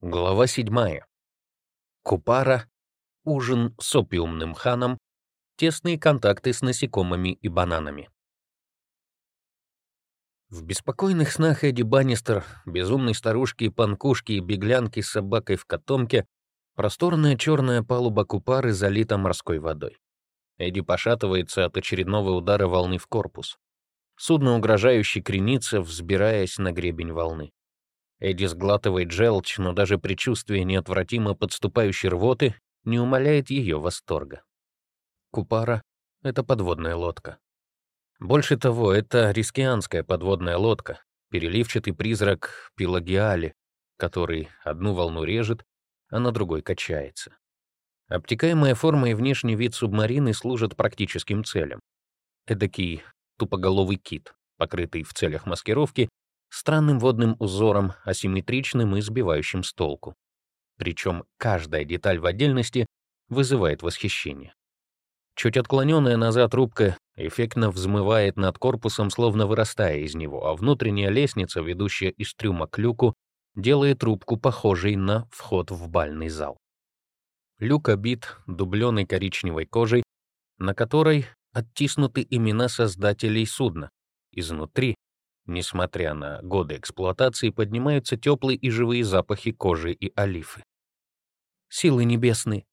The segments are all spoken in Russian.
Глава 7. Купара, ужин с опиумным ханом, тесные контакты с насекомыми и бананами. В беспокойных снах Эдди Баннистер, безумной старушки, панкушки и беглянки с собакой в котомке, просторная черная палуба Купары залита морской водой. Эдди пошатывается от очередного удара волны в корпус. Судно угрожающе кренится, взбираясь на гребень волны. Эдди сглатывает желчь, но даже предчувствие неотвратимо подступающей рвоты не умаляет ее восторга. Купара — это подводная лодка. Больше того, это рискианская подводная лодка, переливчатый призрак Пелагиали, который одну волну режет, а на другой качается. Обтекаемая форма и внешний вид субмарины служат практическим целям. Эдакий тупоголовый кит, покрытый в целях маскировки странным водным узором, асимметричным и сбивающим с толку. Причем каждая деталь в отдельности вызывает восхищение. Чуть отклоненная назад рубка эффектно взмывает над корпусом, словно вырастая из него, а внутренняя лестница, ведущая из трюма к люку, делает рубку похожей на вход в бальный зал. Люк обит дубленой коричневой кожей, на которой оттиснуты имена создателей судна. Изнутри Несмотря на годы эксплуатации, поднимаются теплые и живые запахи кожи и олифы. «Силы небесные!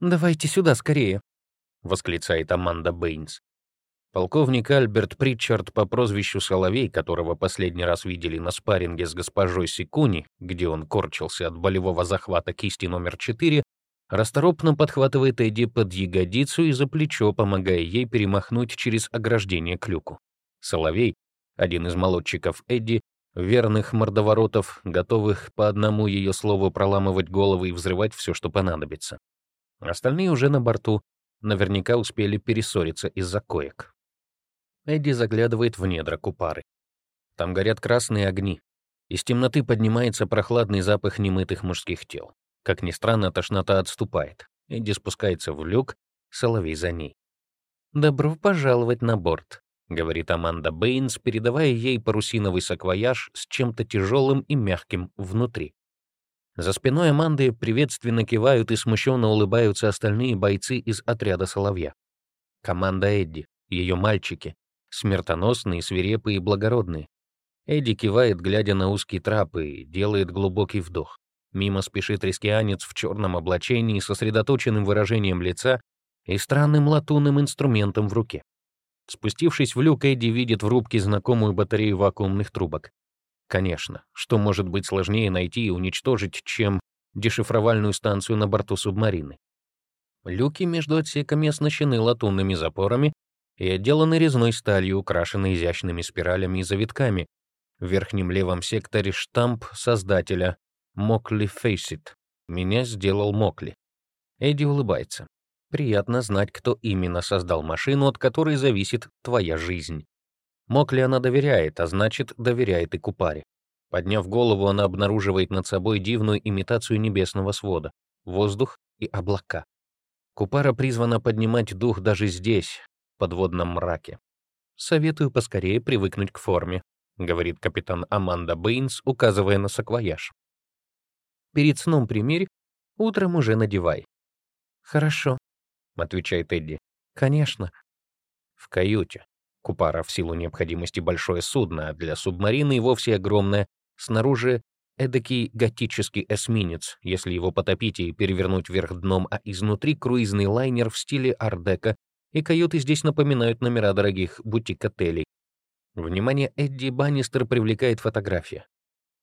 Давайте сюда скорее!» — восклицает Аманда Бэйнс. Полковник Альберт Притчард по прозвищу Соловей, которого последний раз видели на спарринге с госпожой Секуни, где он корчился от болевого захвата кисти номер 4, расторопно подхватывает Эдди под ягодицу и за плечо, помогая ей перемахнуть через ограждение к люку. Соловей один из молодчиков Эдди, верных мордоворотов, готовых по одному ее слову проламывать головы и взрывать все, что понадобится. Остальные уже на борту, наверняка успели перессориться из-за коек. Эдди заглядывает в недра купары. Там горят красные огни. Из темноты поднимается прохладный запах немытых мужских тел. Как ни странно, тошнота отступает. Эдди спускается в люк, соловей за ней. «Добро пожаловать на борт», — говорит Аманда Бэйнс, передавая ей парусиновый саквояж с чем-то тяжелым и мягким внутри. За спиной Аманды приветственно кивают и смущенно улыбаются остальные бойцы из отряда «Соловья». Команда Эдди, ее мальчики, смертоносные, свирепые и благородные. Эдди кивает, глядя на узкий трап, и делает глубокий вдох. Мимо спешит рискианец в черном облачении, сосредоточенным выражением лица и странным латунным инструментом в руке. Спустившись в люк, Эдди видит в рубке знакомую батарею вакуумных трубок. Конечно, что может быть сложнее найти и уничтожить, чем дешифровальную станцию на борту субмарины? Люки между отсеками оснащены латунными запорами и отделаны резной сталью, украшены изящными спиралями и завитками. В верхнем левом секторе штамп создателя «Мокли Фейсит». Меня сделал Мокли. Эдди улыбается. Приятно знать, кто именно создал машину, от которой зависит твоя жизнь. Мокли она доверяет, а значит, доверяет и Купаре. Подняв голову, она обнаруживает над собой дивную имитацию небесного свода, воздух и облака. Купара призвана поднимать дух даже здесь, в подводном мраке. «Советую поскорее привыкнуть к форме», — говорит капитан Аманда Бэйнс, указывая на саквояж. «Перед сном примерь, утром уже надевай». «Хорошо», отвечает Эдди. Конечно. В каюте. Купара в силу необходимости большое судно, а для субмарины и вовсе огромное. Снаружи эдакий готический эсминец, если его потопить и перевернуть вверх дном, а изнутри круизный лайнер в стиле ардека, и каюты здесь напоминают номера дорогих бутик-отелей. Внимание Эдди Баннистер привлекает фотография.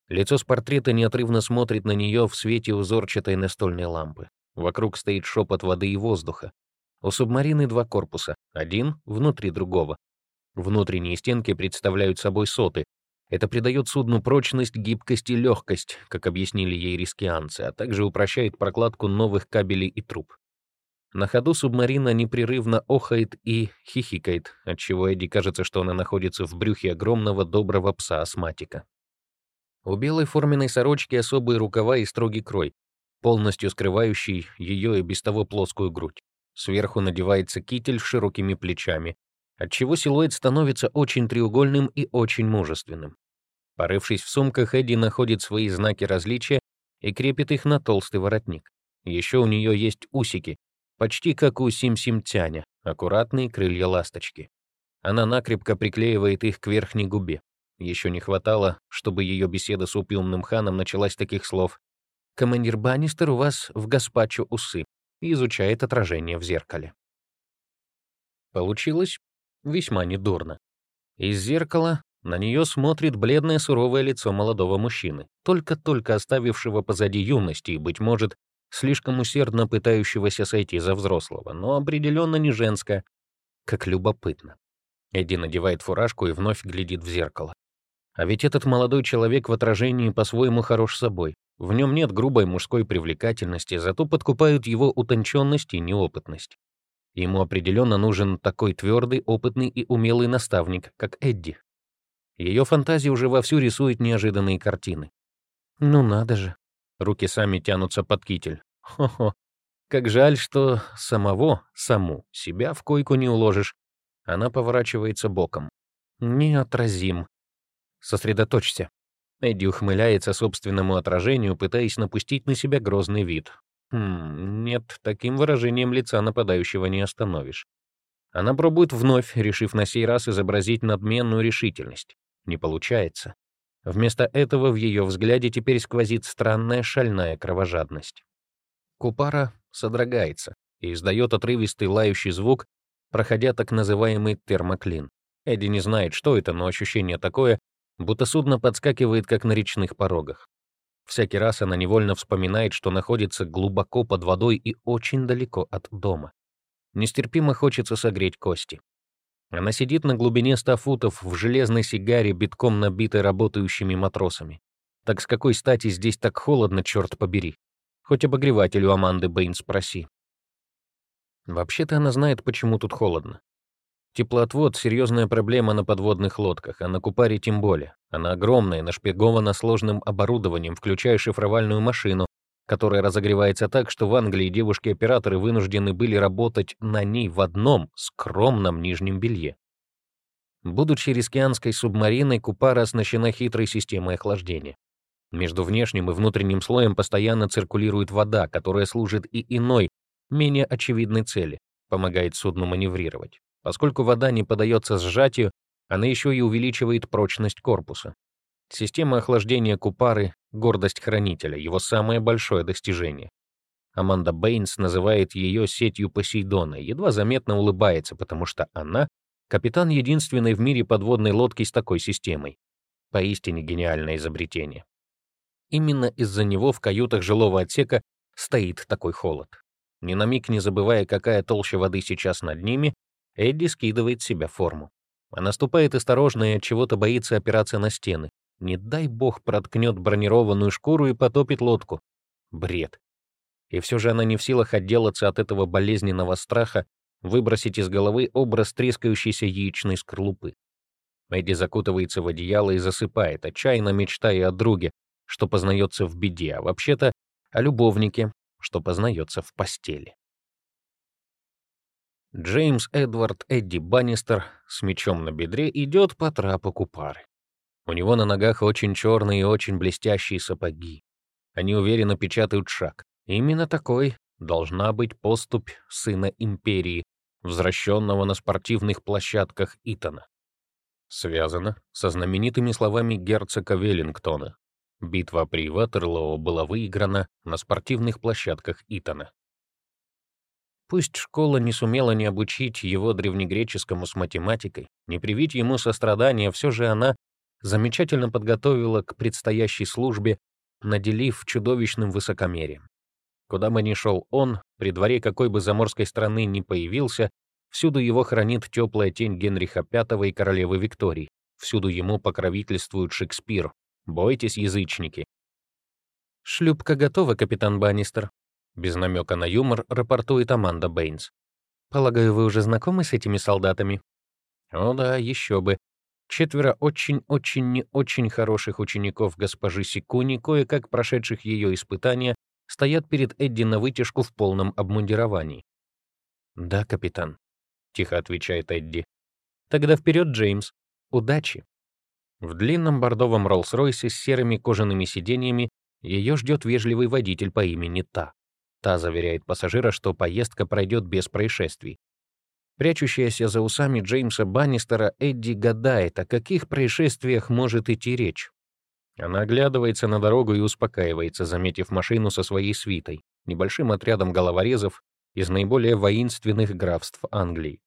Лицо с портрета неотрывно смотрит на нее в свете узорчатой настольной лампы. Вокруг стоит шепот воды и воздуха. У субмарины два корпуса, один внутри другого. Внутренние стенки представляют собой соты. Это придает судну прочность, гибкость и легкость, как объяснили ей рискианцы, а также упрощает прокладку новых кабелей и труб. На ходу субмарина непрерывно охает и хихикает, отчего Эдди кажется, что она находится в брюхе огромного доброго пса-астматика. У белой форменной сорочки особые рукава и строгий крой, полностью скрывающий ее и без того плоскую грудь. Сверху надевается китель с широкими плечами, отчего силуэт становится очень треугольным и очень мужественным. Порывшись в сумках, Эдди находит свои знаки различия и крепит их на толстый воротник. Еще у нее есть усики, почти как у Сим-Сим-Тяня, аккуратные крылья ласточки. Она накрепко приклеивает их к верхней губе. Еще не хватало, чтобы ее беседа с опиумным ханом началась таких слов. «Командир Баннистер у вас в гаспачо усы» и изучает отражение в зеркале. Получилось весьма недурно. Из зеркала на нее смотрит бледное суровое лицо молодого мужчины, только-только оставившего позади юности и, быть может, слишком усердно пытающегося сойти за взрослого, но определенно не женское, как любопытно. Эдди надевает фуражку и вновь глядит в зеркало. А ведь этот молодой человек в отражении по-своему хорош собой. В нем нет грубой мужской привлекательности, зато подкупают его утонченность и неопытность. Ему определенно нужен такой твердый, опытный и умелый наставник, как Эдди. Ее фантазия уже вовсю рисует неожиданные картины. Ну надо же. Руки сами тянутся под китель. Хо-хо. Как жаль, что самого, саму, себя в койку не уложишь. Она поворачивается боком. Неотразим. Сосредоточься. Эдди ухмыляется собственному отражению, пытаясь напустить на себя грозный вид. Хм, нет, таким выражением лица нападающего не остановишь. Она пробует вновь, решив на сей раз изобразить надменную решительность. Не получается. Вместо этого в ее взгляде теперь сквозит странная шальная кровожадность. Купара содрогается и издает отрывистый лающий звук, проходя так называемый термоклин. Эдди не знает, что это, но ощущение такое, будто судно подскакивает, как на речных порогах. Всякий раз она невольно вспоминает, что находится глубоко под водой и очень далеко от дома. Нестерпимо хочется согреть кости. Она сидит на глубине ста футов в железной сигаре, битком набитой работающими матросами. Так с какой стати здесь так холодно, черт побери? Хоть обогревателю Аманды Бэйн спроси. Вообще-то она знает, почему тут холодно. Теплоотвод — серьезная проблема на подводных лодках, а на Купаре тем более. Она огромная, нашпигована сложным оборудованием, включая шифровальную машину, которая разогревается так, что в Англии девушки-операторы вынуждены были работать на ней в одном скромном нижнем белье. Будучи рискианской субмариной, Купара оснащена хитрой системой охлаждения. Между внешним и внутренним слоем постоянно циркулирует вода, которая служит и иной, менее очевидной цели, помогает судну маневрировать. Поскольку вода не поддается сжатию, она еще и увеличивает прочность корпуса. Система охлаждения Купары — гордость хранителя, его самое большое достижение. Аманда Бэйнс называет ее сетью Посейдона, едва заметно улыбается, потому что она — капитан единственной в мире подводной лодки с такой системой. Поистине гениальное изобретение. Именно из-за него в каютах жилого отсека стоит такой холод. Ни на миг не забывая, какая толща воды сейчас над ними, Эдди скидывает с себя форму. Она ступает осторожно и от чего-то боится опираться на стены. Не дай бог проткнет бронированную шкуру и потопит лодку. Бред. И все же она не в силах отделаться от этого болезненного страха, выбросить из головы образ трескающейся яичной скорлупы. Эдди закутывается в одеяло и засыпает, отчаянно мечтая о друге, что познается в беде, а вообще-то о любовнике, что познается в постели. Джеймс Эдвард Эдди Баннистер с мечом на бедре идет по трапу Купары. У него на ногах очень черные и очень блестящие сапоги. Они уверенно печатают шаг. Именно такой должна быть поступь сына империи, возвращенного на спортивных площадках Итона. Связано со знаменитыми словами герцога Веллингтона. Битва при Ватерлоо была выиграна на спортивных площадках Итона. Пусть школа не сумела не обучить его древнегреческому с математикой, не привить ему сострадания, все же она замечательно подготовила к предстоящей службе, наделив чудовищным высокомерием. Куда бы ни шел он, при дворе какой бы заморской страны ни появился, всюду его хранит теплая тень Генриха V и королевы Виктории, всюду ему покровительствует Шекспир. Бойтесь, язычники. «Шлюпка готова, капитан Баннистер», без намека на юмор рапортует Аманда Бэйнс. «Полагаю, вы уже знакомы с этими солдатами?» «О да, еще бы. Четверо очень-очень не очень хороших учеников госпожи Сикуни, кое-как прошедших ее испытания, стоят перед Эдди на вытяжку в полном обмундировании. «Да, капитан», — тихо отвечает Эдди. «Тогда вперед, Джеймс. Удачи!» В длинном бордовом Роллс-Ройсе с серыми кожаными сиденьями Ее ждет вежливый водитель по имени Та. Та заверяет пассажира, что поездка пройдет без происшествий. Прячущаяся за усами Джеймса Баннистера, Эдди гадает, о каких происшествиях может идти речь. Она оглядывается на дорогу и успокаивается, заметив машину со своей свитой, небольшим отрядом головорезов из наиболее воинственных графств Англии.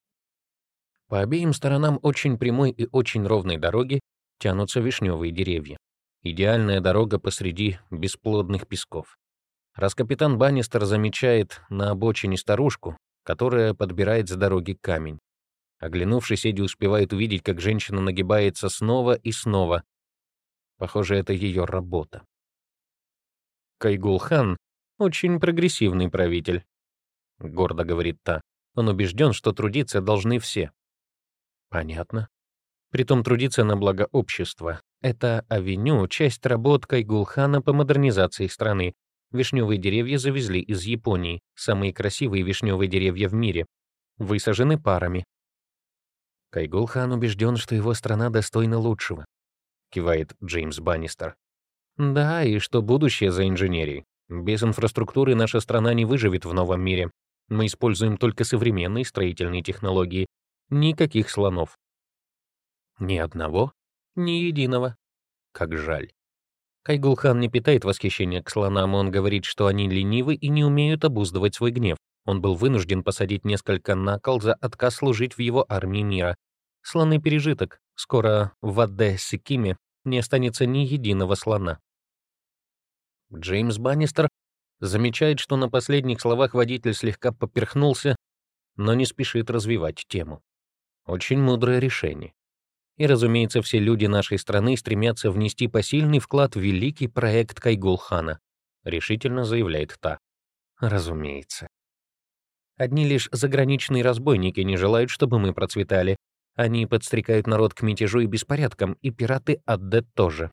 По обеим сторонам очень прямой и очень ровной дороги тянутся вишневые деревья. Идеальная дорога посреди бесплодных песков. Раз капитан Баннистер замечает на обочине старушку, которая подбирает с дороги камень. Оглянувшись, Эдди успевает увидеть, как женщина нагибается снова и снова. Похоже, это ее работа. Кайгул-хан — очень прогрессивный правитель, — гордо говорит та. Он убежден, что трудиться должны все. Понятно. Притом трудиться на благо общества. Это авеню — часть работ Кайгулхана по модернизации страны, Вишневые деревья завезли из Японии, самые красивые вишневые деревья в мире, высажены парами. Кайгул-хан убежден, что его страна достойна лучшего, кивает Джеймс Баннистер. Да, и что будущее за инженерией. Без инфраструктуры наша страна не выживет в новом мире. Мы используем только современные строительные технологии. Никаких слонов. Ни одного, ни единого. Как жаль. Кайгулхан не питает восхищения к слонам, он говорит, что они ленивы и не умеют обуздывать свой гнев. Он был вынужден посадить несколько на кол за отказ служить в его армии мира. Слоны пережиток. Скоро в Адде-Сикиме не останется ни единого слона. Джеймс Баннистер замечает, что на последних словах водитель слегка поперхнулся, но не спешит развивать тему. Очень мудрое решение. И, разумеется, все люди нашей страны стремятся внести посильный вклад в великий проект Кайгулхана, решительно заявляет та. Разумеется. Одни лишь заграничные разбойники не желают, чтобы мы процветали. Они подстрекают народ к мятежу и беспорядкам, и пираты Адде тоже.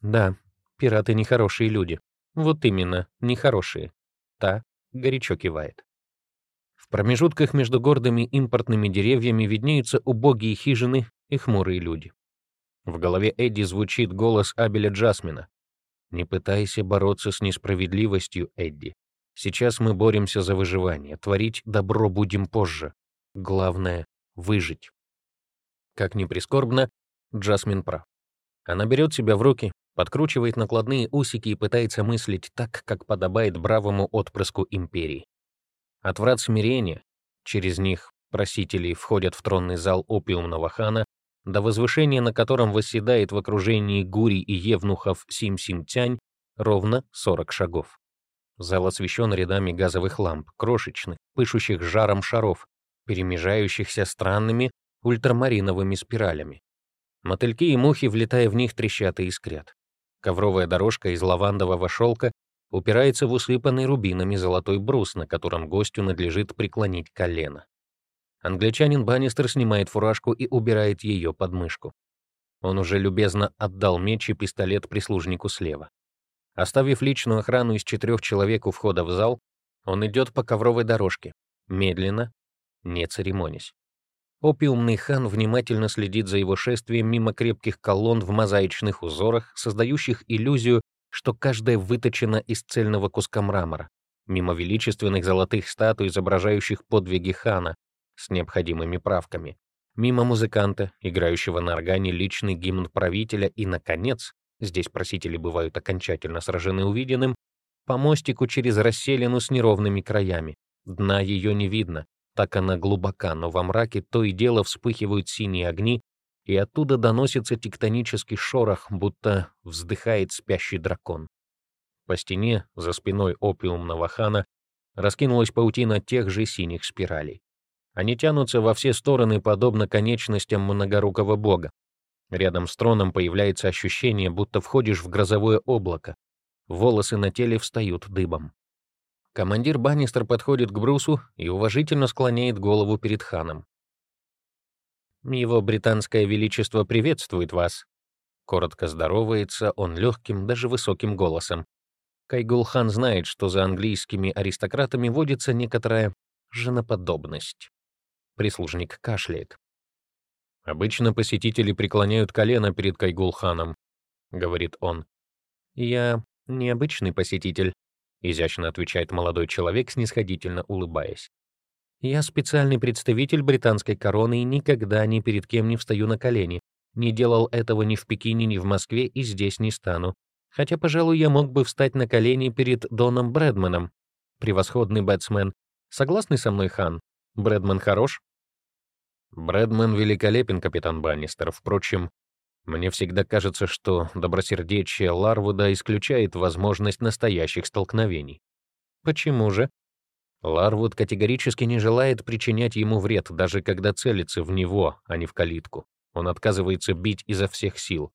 Да, пираты нехорошие люди. Вот именно, нехорошие. Та горячо кивает. В промежутках между гордыми импортными деревьями виднеются убогие хижины и хмурые люди. В голове Эдди звучит голос Абеля Джасмина. «Не пытайся бороться с несправедливостью, Эдди. Сейчас мы боремся за выживание. Творить добро будем позже. Главное — выжить». Как ни прискорбно, Джасмин прав. Она берет себя в руки, подкручивает накладные усики и пытается мыслить так, как подобает бравому отпрыску империи. От врат смирения, через них просители входят в тронный зал опиумного хана, до возвышения, на котором восседает в окружении гури и евнухов Сим-Сим-Тянь, ровно 40 шагов. Зал освещен рядами газовых ламп, крошечных, пышущих жаром шаров, перемежающихся странными ультрамариновыми спиралями. Мотыльки и мухи, влетая в них, трещат и искрят. Ковровая дорожка из лавандового шелка упирается в усыпанный рубинами золотой брус, на котором гостю надлежит преклонить колено. Англичанин Баннистер снимает фуражку и убирает ее под мышку. Он уже любезно отдал меч и пистолет прислужнику слева. Оставив личную охрану из четырех человек у входа в зал, он идет по ковровой дорожке, медленно, не церемонясь. Опиумный хан внимательно следит за его шествием мимо крепких колонн в мозаичных узорах, создающих иллюзию, что каждая выточена из цельного куска мрамора, мимо величественных золотых статуй, изображающих подвиги хана, с необходимыми правками, мимо музыканта, играющего на органе личный гимн правителя и, наконец, здесь просители бывают окончательно сражены увиденным, по мостику через расселину с неровными краями. Дна ее не видно, так она глубока, но во мраке то и дело вспыхивают синие огни, и оттуда доносится тектонический шорох, будто вздыхает спящий дракон. По стене, за спиной опиумного хана, раскинулась паутина тех же синих спиралей. Они тянутся во все стороны, подобно конечностям многорукого бога. Рядом с троном появляется ощущение, будто входишь в грозовое облако. Волосы на теле встают дыбом. Командир Баннистер подходит к Брусу и уважительно склоняет голову перед ханом. «Его британское величество приветствует вас», Коротко здоровается он легким, даже высоким голосом. Кайгул-хан знает, что за английскими аристократами водится некоторая женоподобность. Прислужник кашляет. «Обычно посетители преклоняют колено перед Кайгулханом», — говорит он. «Я необычный посетитель», — изящно отвечает молодой человек, снисходительно улыбаясь. «Я специальный представитель британской короны и никогда ни перед кем не встаю на колени. Не делал этого ни в Пекине, ни в Москве и здесь не стану. Хотя, пожалуй, я мог бы встать на колени перед Доном Брэдманом. Превосходный бэтсмен. Согласны со мной, Хан? Брэдман хорош?» «Брэдман великолепен, капитан Баннистер. Впрочем, мне всегда кажется, что добросердечие Ларвуда исключает возможность настоящих столкновений. Почему же? Ларвуд категорически не желает причинять ему вред, даже когда целится в него, а не в калитку. Он отказывается бить изо всех сил.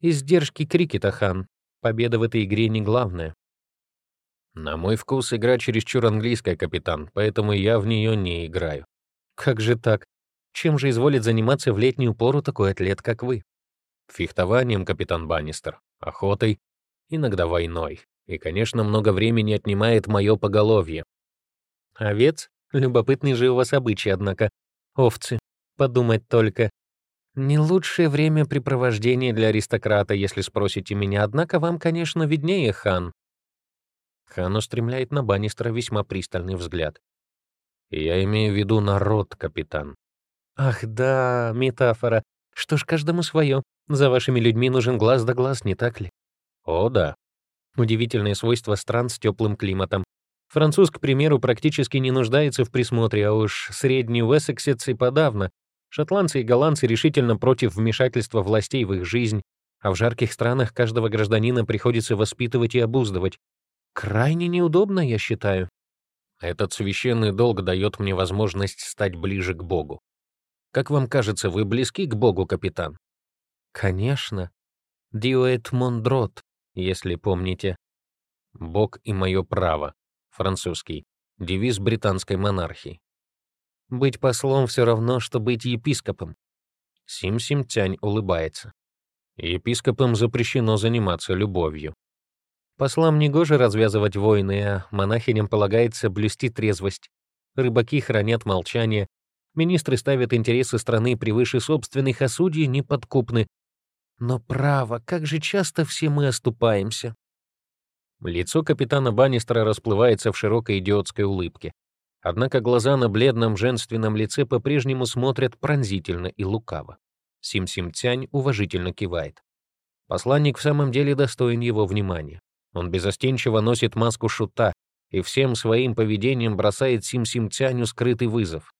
Издержки крикета, хан. Победа в этой игре не главное. На мой вкус игра чересчур английская, капитан, поэтому я в нее не играю. Как же так? Чем же изволит заниматься в летнюю пору такой атлет, как вы? Фехтованием, капитан Баннистер, охотой, иногда войной. И, конечно, много времени отнимает мое поголовье. Овец? Любопытный же у вас обычай, однако. Овцы. Подумать только. Не лучшее времяпрепровождение для аристократа, если спросите меня, однако вам, конечно, виднее, хан. Хан устремляет на Баннистера весьма пристальный взгляд. Я имею в виду народ, капитан. Ах да, метафора. Что ж, каждому свое. За вашими людьми нужен глаз да глаз, не так ли? О, да. Удивительное свойство стран с теплым климатом. Француз, к примеру, практически не нуждается в присмотре, а уж средний Уэссексец и подавно. Шотландцы и голландцы решительно против вмешательства властей в их жизнь, а в жарких странах каждого гражданина приходится воспитывать и обуздывать. Крайне неудобно, я считаю. Этот священный долг дает мне возможность стать ближе к Богу. Как вам кажется, вы близки к Богу, капитан? Конечно. Диоэт Мондрот, если помните. Бог и мое право. Французский. Девиз британской монархии. Быть послом все равно, что быть епископом. Сим-Сим Тянь улыбается. Епископам запрещено заниматься любовью. Послам негоже развязывать войны, а монахиням полагается блюсти трезвость. Рыбаки хранят молчание, Министры ставят интересы страны превыше собственных, а судьи неподкупны. Но право, как же часто все мы оступаемся. Лицо капитана Баннистера расплывается в широкой идиотской улыбке. Однако глаза на бледном женственном лице по-прежнему смотрят пронзительно и лукаво. Сим-Сим-Тянь уважительно кивает. Посланник в самом деле достоин его внимания. Он безостенчиво носит маску шута и всем своим поведением бросает Сим-Сим-Тяню скрытый вызов.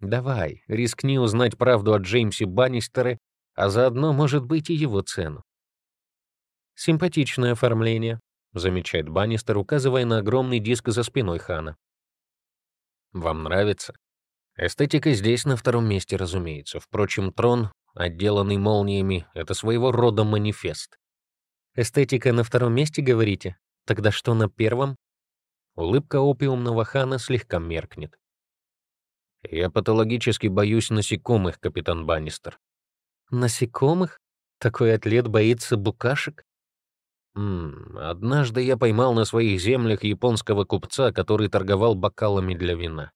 Давай, рискни узнать правду о Джеймсе Баннистере, а заодно, может быть, и его цену. «Симпатичное оформление», — замечает Баннистер, указывая на огромный диск за спиной Хана. «Вам нравится?» Эстетика здесь на втором месте, разумеется. Впрочем, трон, отделанный молниями, — это своего рода манифест. «Эстетика на втором месте, говорите? Тогда что на первом?» Улыбка опиумного хана слегка меркнет. «Я патологически боюсь насекомых, капитан Баннистер». «Насекомых? Такой атлет боится букашек?» М однажды я поймал на своих землях японского купца, который торговал бокалами для вина.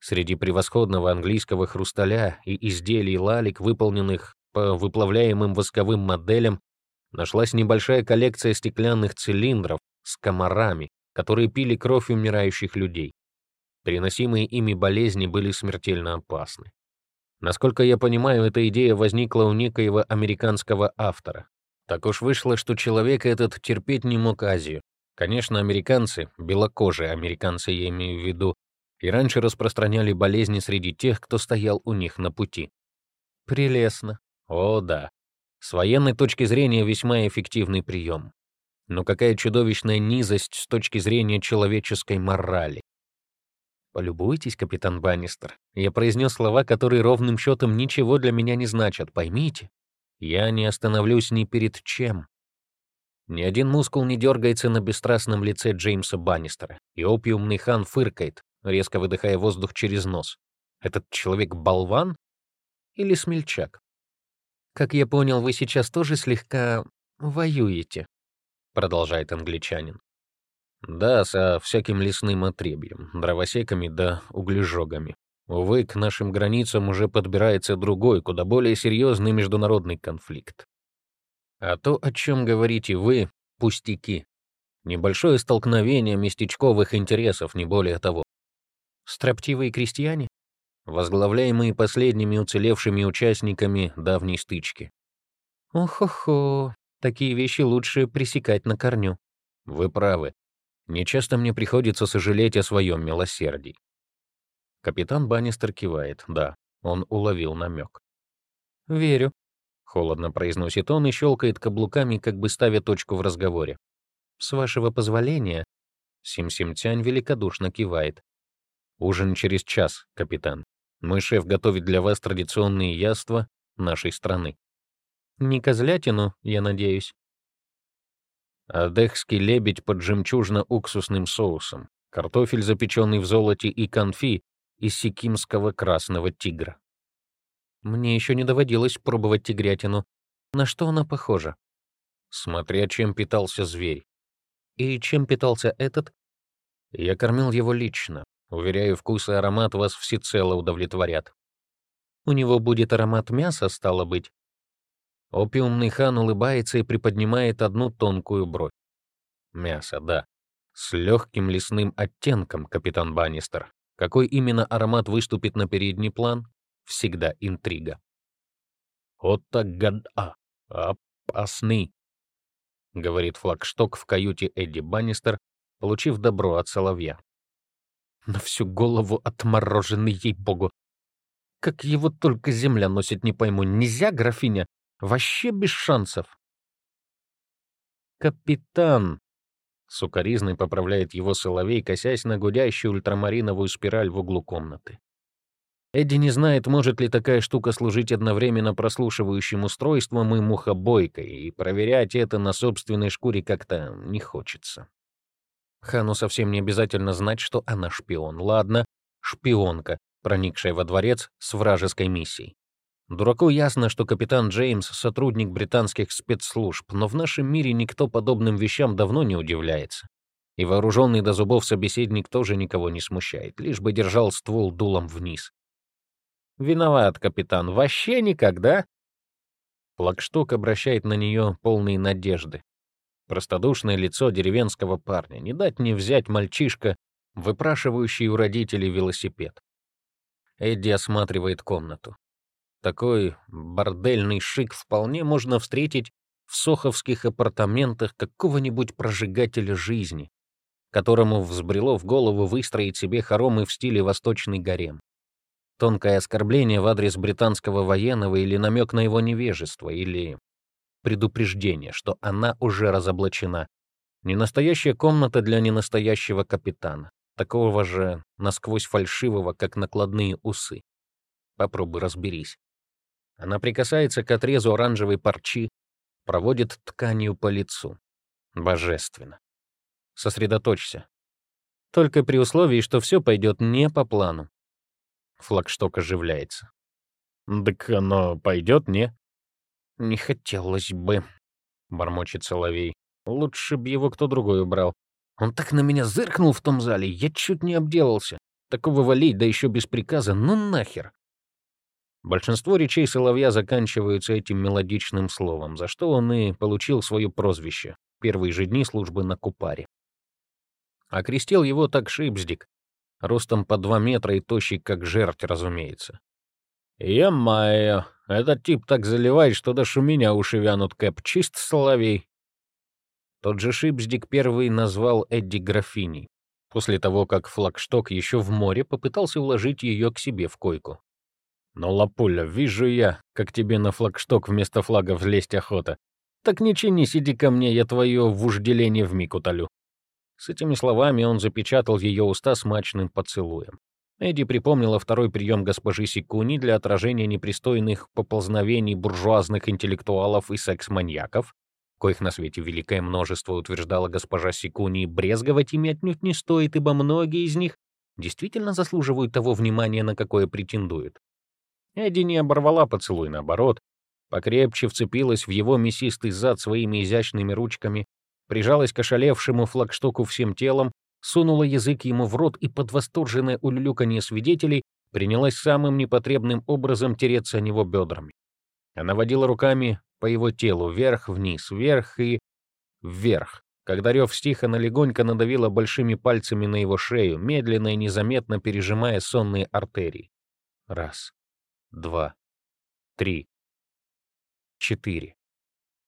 Среди превосходного английского хрусталя и изделий лалик, выполненных по выплавляемым восковым моделям, нашлась небольшая коллекция стеклянных цилиндров с комарами, которые пили кровь умирающих людей. Переносимые ими болезни были смертельно опасны. Насколько я понимаю, эта идея возникла у некоего американского автора. Так уж вышло, что человек этот терпеть не мог Азию. Конечно, американцы, белокожие американцы я имею в виду, и раньше распространяли болезни среди тех, кто стоял у них на пути. Прелестно. О, да. С военной точки зрения весьма эффективный прием. Но какая чудовищная низость с точки зрения человеческой морали. «Полюбуйтесь, капитан Баннистер. Я произнес слова, которые ровным счетом ничего для меня не значат, поймите. Я не остановлюсь ни перед чем». Ни один мускул не дергается на бесстрастном лице Джеймса Баннистера, и опиумный хан фыркает, резко выдыхая воздух через нос. Этот человек болван или смельчак? «Как я понял, вы сейчас тоже слегка воюете», — продолжает англичанин. Да, со всяким лесным отребьем, дровосеками да углежогами. Увы, к нашим границам уже подбирается другой, куда более серьезный международный конфликт. А то, о чем говорите вы, пустяки. Небольшое столкновение местечковых интересов, не более того. Строптивые крестьяне, возглавляемые последними уцелевшими участниками давней стычки. Ох-хо-хо, такие вещи лучше пресекать на корню. Вы правы. Нечасто мне приходится сожалеть о своем милосердии. Капитан Баннистер кивает. Да, он уловил намек. «Верю», — холодно произносит он и щелкает каблуками, как бы ставя точку в разговоре. «С вашего позволения...» Сим-Сим-Тянь великодушно кивает. «Ужин через час, капитан. Мой шеф готовит для вас традиционные яства нашей страны». «Не козлятину, я надеюсь?» Адехский лебедь под жемчужно-уксусным соусом, картофель, запеченный в золоте, и конфи из сикимского красного тигра. Мне еще не доводилось пробовать тигрятину. На что она похожа? Смотря чем питался зверь. И чем питался этот? Я кормил его лично. Уверяю, вкус и аромат вас всецело удовлетворят. У него будет аромат мяса, стало быть. Опиумный хан улыбается и приподнимает одну тонкую бровь. Мясо, да. С легким лесным оттенком, капитан Баннистер. Какой именно аромат выступит на передний план? Всегда интрига. «Отто гад-а, опасный», — говорит флагшток в каюте Эдди Баннистер, получив добро от соловья. На всю голову отмороженный ей-богу. Как его только земля носит, не пойму. Нельзя, графиня? Вообще без шансов. «Капитан», Сукаризный поправляет его соловей, косясь на гудящую ультрамариновую спираль в углу комнаты. Эдди не знает, может ли такая штука служить одновременно прослушивающим устройством и мухобойкой, и проверять это на собственной шкуре как-то не хочется. Хану совсем не обязательно знать, что она шпион. Ладно, шпионка, проникшая во дворец с вражеской миссией. Дураку ясно, что капитан Джеймс — сотрудник британских спецслужб, но в нашем мире никто подобным вещам давно не удивляется. И вооруженный до зубов собеседник тоже никого не смущает, лишь бы держал ствол дулом вниз. «Виноват, капитан, вообще никогда!» Флагшток обращает на нее полные надежды. Простодушное лицо деревенского парня, не дать не взять мальчишка, выпрашивающий у родителей велосипед. Эдди осматривает комнату. Такой бордельный шик вполне можно встретить в соховских апартаментах какого-нибудь прожигателя жизни, которому взбрело в голову выстроить себе хоромы в стиле восточный гарем. Тонкое оскорбление в адрес британского военного или намек на его невежество, или предупреждение, что она уже разоблачена. Ненастоящая комната для ненастоящего капитана, такого же насквозь фальшивого, как накладные усы. Попробуй разберись. Она прикасается к отрезу оранжевой парчи, проводит тканью по лицу. Божественно. Сосредоточься. Только при условии, что все пойдет не по плану. Флагшток оживляется. «Так оно пойдет, не?» «Не хотелось бы», — бормочет Соловей. «Лучше б его кто другой убрал. Он так на меня зыркнул в том зале, я чуть не обделался. Такого валить, да еще без приказа, ну нахер. Большинство речей Соловья заканчиваются этим мелодичным словом, за что он и получил свое прозвище первые же дни службы на Купаре. Окрестил его так Шипздик, ростом по два метра и тощий, как жерть, разумеется. «Я-майо, этот тип так заливает, что даже у меня уши вянут, Кэп, чист соловей». Тот же Шипздик первый назвал Эдди графиней, после того, как флагшток еще в море попытался уложить ее к себе в койку. «Но, Лапуля, вижу я, как тебе на флагшток вместо флага взлезть охота. Так не чини, сиди ко мне, я твое вожделение вмиг утолю». С этими словами он запечатал ее уста смачным поцелуем. Эдди припомнила второй прием госпожи Сикуни для отражения непристойных поползновений буржуазных интеллектуалов и секс-маньяков, коих на свете великое множество, утверждала госпожа Сикуни, брезговать ими отнюдь не стоит, ибо многие из них действительно заслуживают того внимания, на какое претендуют. Эдди не оборвала поцелуй, наоборот, покрепче вцепилась в его мясистый зад своими изящными ручками, прижалась к ошалевшему флагштоку всем телом, сунула язык ему в рот и под восторженное улюлюканье свидетелей принялась самым непотребным образом тереться о него бедрами. Она водила руками по его телу вверх-вниз, вверх и... вверх. Когда рев стиха, она легонько надавила большими пальцами на его шею, медленно и незаметно пережимая сонные артерии. Раз, два, три, четыре.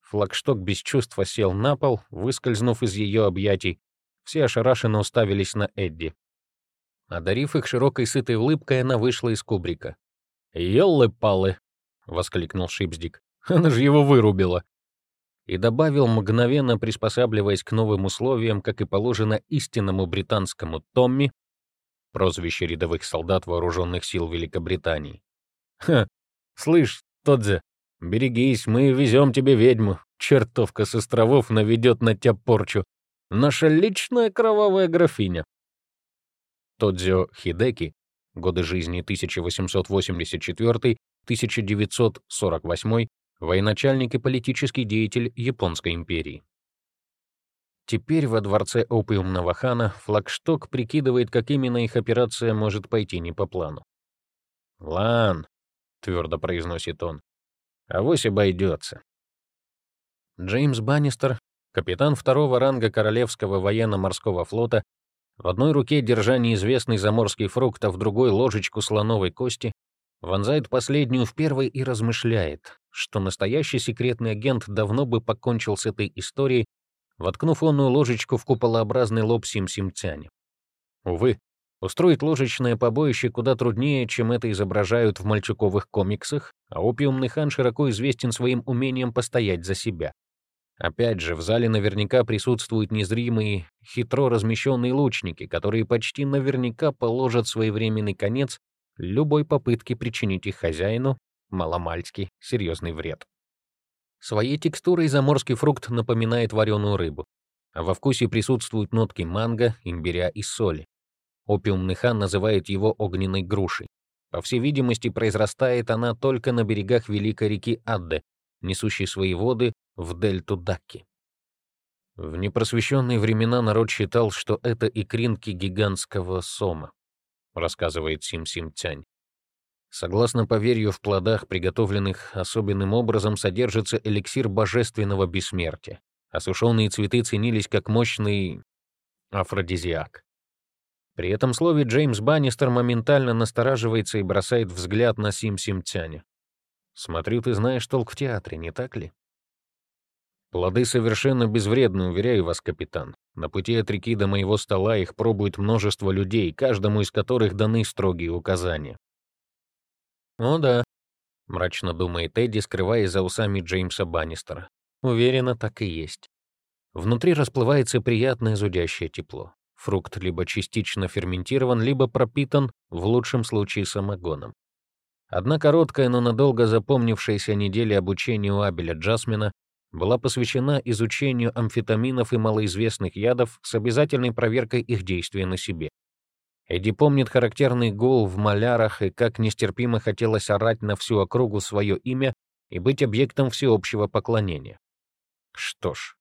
Флагшток без чувства сел на пол, выскользнув из ее объятий. Все ошарашенно уставились на Эдди. Одарив их широкой сытой улыбкой, она вышла из кубрика. «Еллы-палы!» — воскликнул Шипсдик. «Она же его вырубила!» И добавил, мгновенно приспосабливаясь к новым условиям, как и положено истинному британскому Томми, прозвище рядовых солдат вооруженных сил Великобритании. «Ха! Слышь, Тодзе, берегись, мы везем тебе ведьму. Чертовка с островов наведет на тебя порчу. Наша личная кровавая графиня». Тодзио Хидеки, годы жизни 1884-1948, военачальник и политический деятель Японской империи. Теперь во дворце опиумного хана флагшток прикидывает, как именно их операция может пойти не по плану. «Лан», — твердо произносит он, — «авось обойдется». Джеймс Баннистер, капитан второго ранга Королевского военно-морского флота, в одной руке, держа неизвестный заморский фрукт, а в другой — ложечку слоновой кости, вонзает последнюю в первой и размышляет, что настоящий секретный агент давно бы покончил с этой историей, воткнув онную ложечку в куполообразный лоб Сим-Симтяне. Увы, устроить ложечное побоище куда труднее, чем это изображают в мальчуковых комиксах, а опиумный хан широко известен своим умением постоять за себя. Опять же, в зале наверняка присутствуют незримые, хитро размещенные лучники, которые почти наверняка положат своевременный конец любой попытке причинить их хозяину маломальский серьезный вред. Своей текстурой заморский фрукт напоминает вареную рыбу, а во вкусе присутствуют нотки манго, имбиря и соли. Опиумный хан называет его огненной грушей. По всей видимости, произрастает она только на берегах великой реки Адде, несущей свои воды в дельту Дакки. В непросвещенные времена народ считал, что это икринки гигантского сома, рассказывает Сим-Сим Тянь. Согласно поверью, в плодах, приготовленных особенным образом, содержится эликсир божественного бессмертия. Осушенные цветы ценились как мощный афродизиак. При этом слове Джеймс Баннистер моментально настораживается и бросает взгляд на Сим-Сим Тяня. «Смотрю, ты знаешь толк в театре, не так ли?» Плоды совершенно безвредны, уверяю вас, капитан. На пути от реки до моего стола их пробует множество людей, каждому из которых даны строгие указания. «О да», — мрачно думает Эдди, скрываясь за усами Джеймса Баннистера. «Уверена, так и есть». Внутри расплывается приятное зудящее тепло. Фрукт либо частично ферментирован, либо пропитан, в лучшем случае, самогоном. Одна короткая, но надолго запомнившаяся неделя обучения у Абеля Джасмина была посвящена изучению амфетаминов и малоизвестных ядов с обязательной проверкой их действия на себе. Эдди помнит характерный гул в малярах и как нестерпимо хотелось орать на всю округу свое имя и быть объектом всеобщего поклонения. Что ж,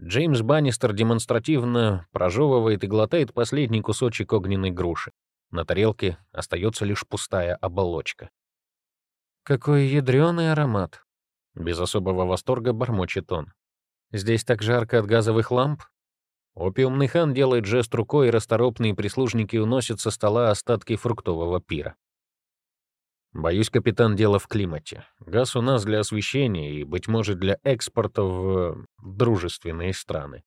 Джеймс Баннистер демонстративно прожевывает и глотает последний кусочек огненной груши. На тарелке остается лишь пустая оболочка. «Какой ядреный аромат!» Без особого восторга бормочет он. «Здесь так жарко от газовых ламп?» Опиумный хан делает жест рукой, и расторопные прислужники уносят со стола остатки фруктового пира. Боюсь, капитан, дело в климате. Газ у нас для освещения и, быть может, для экспорта в дружественные страны.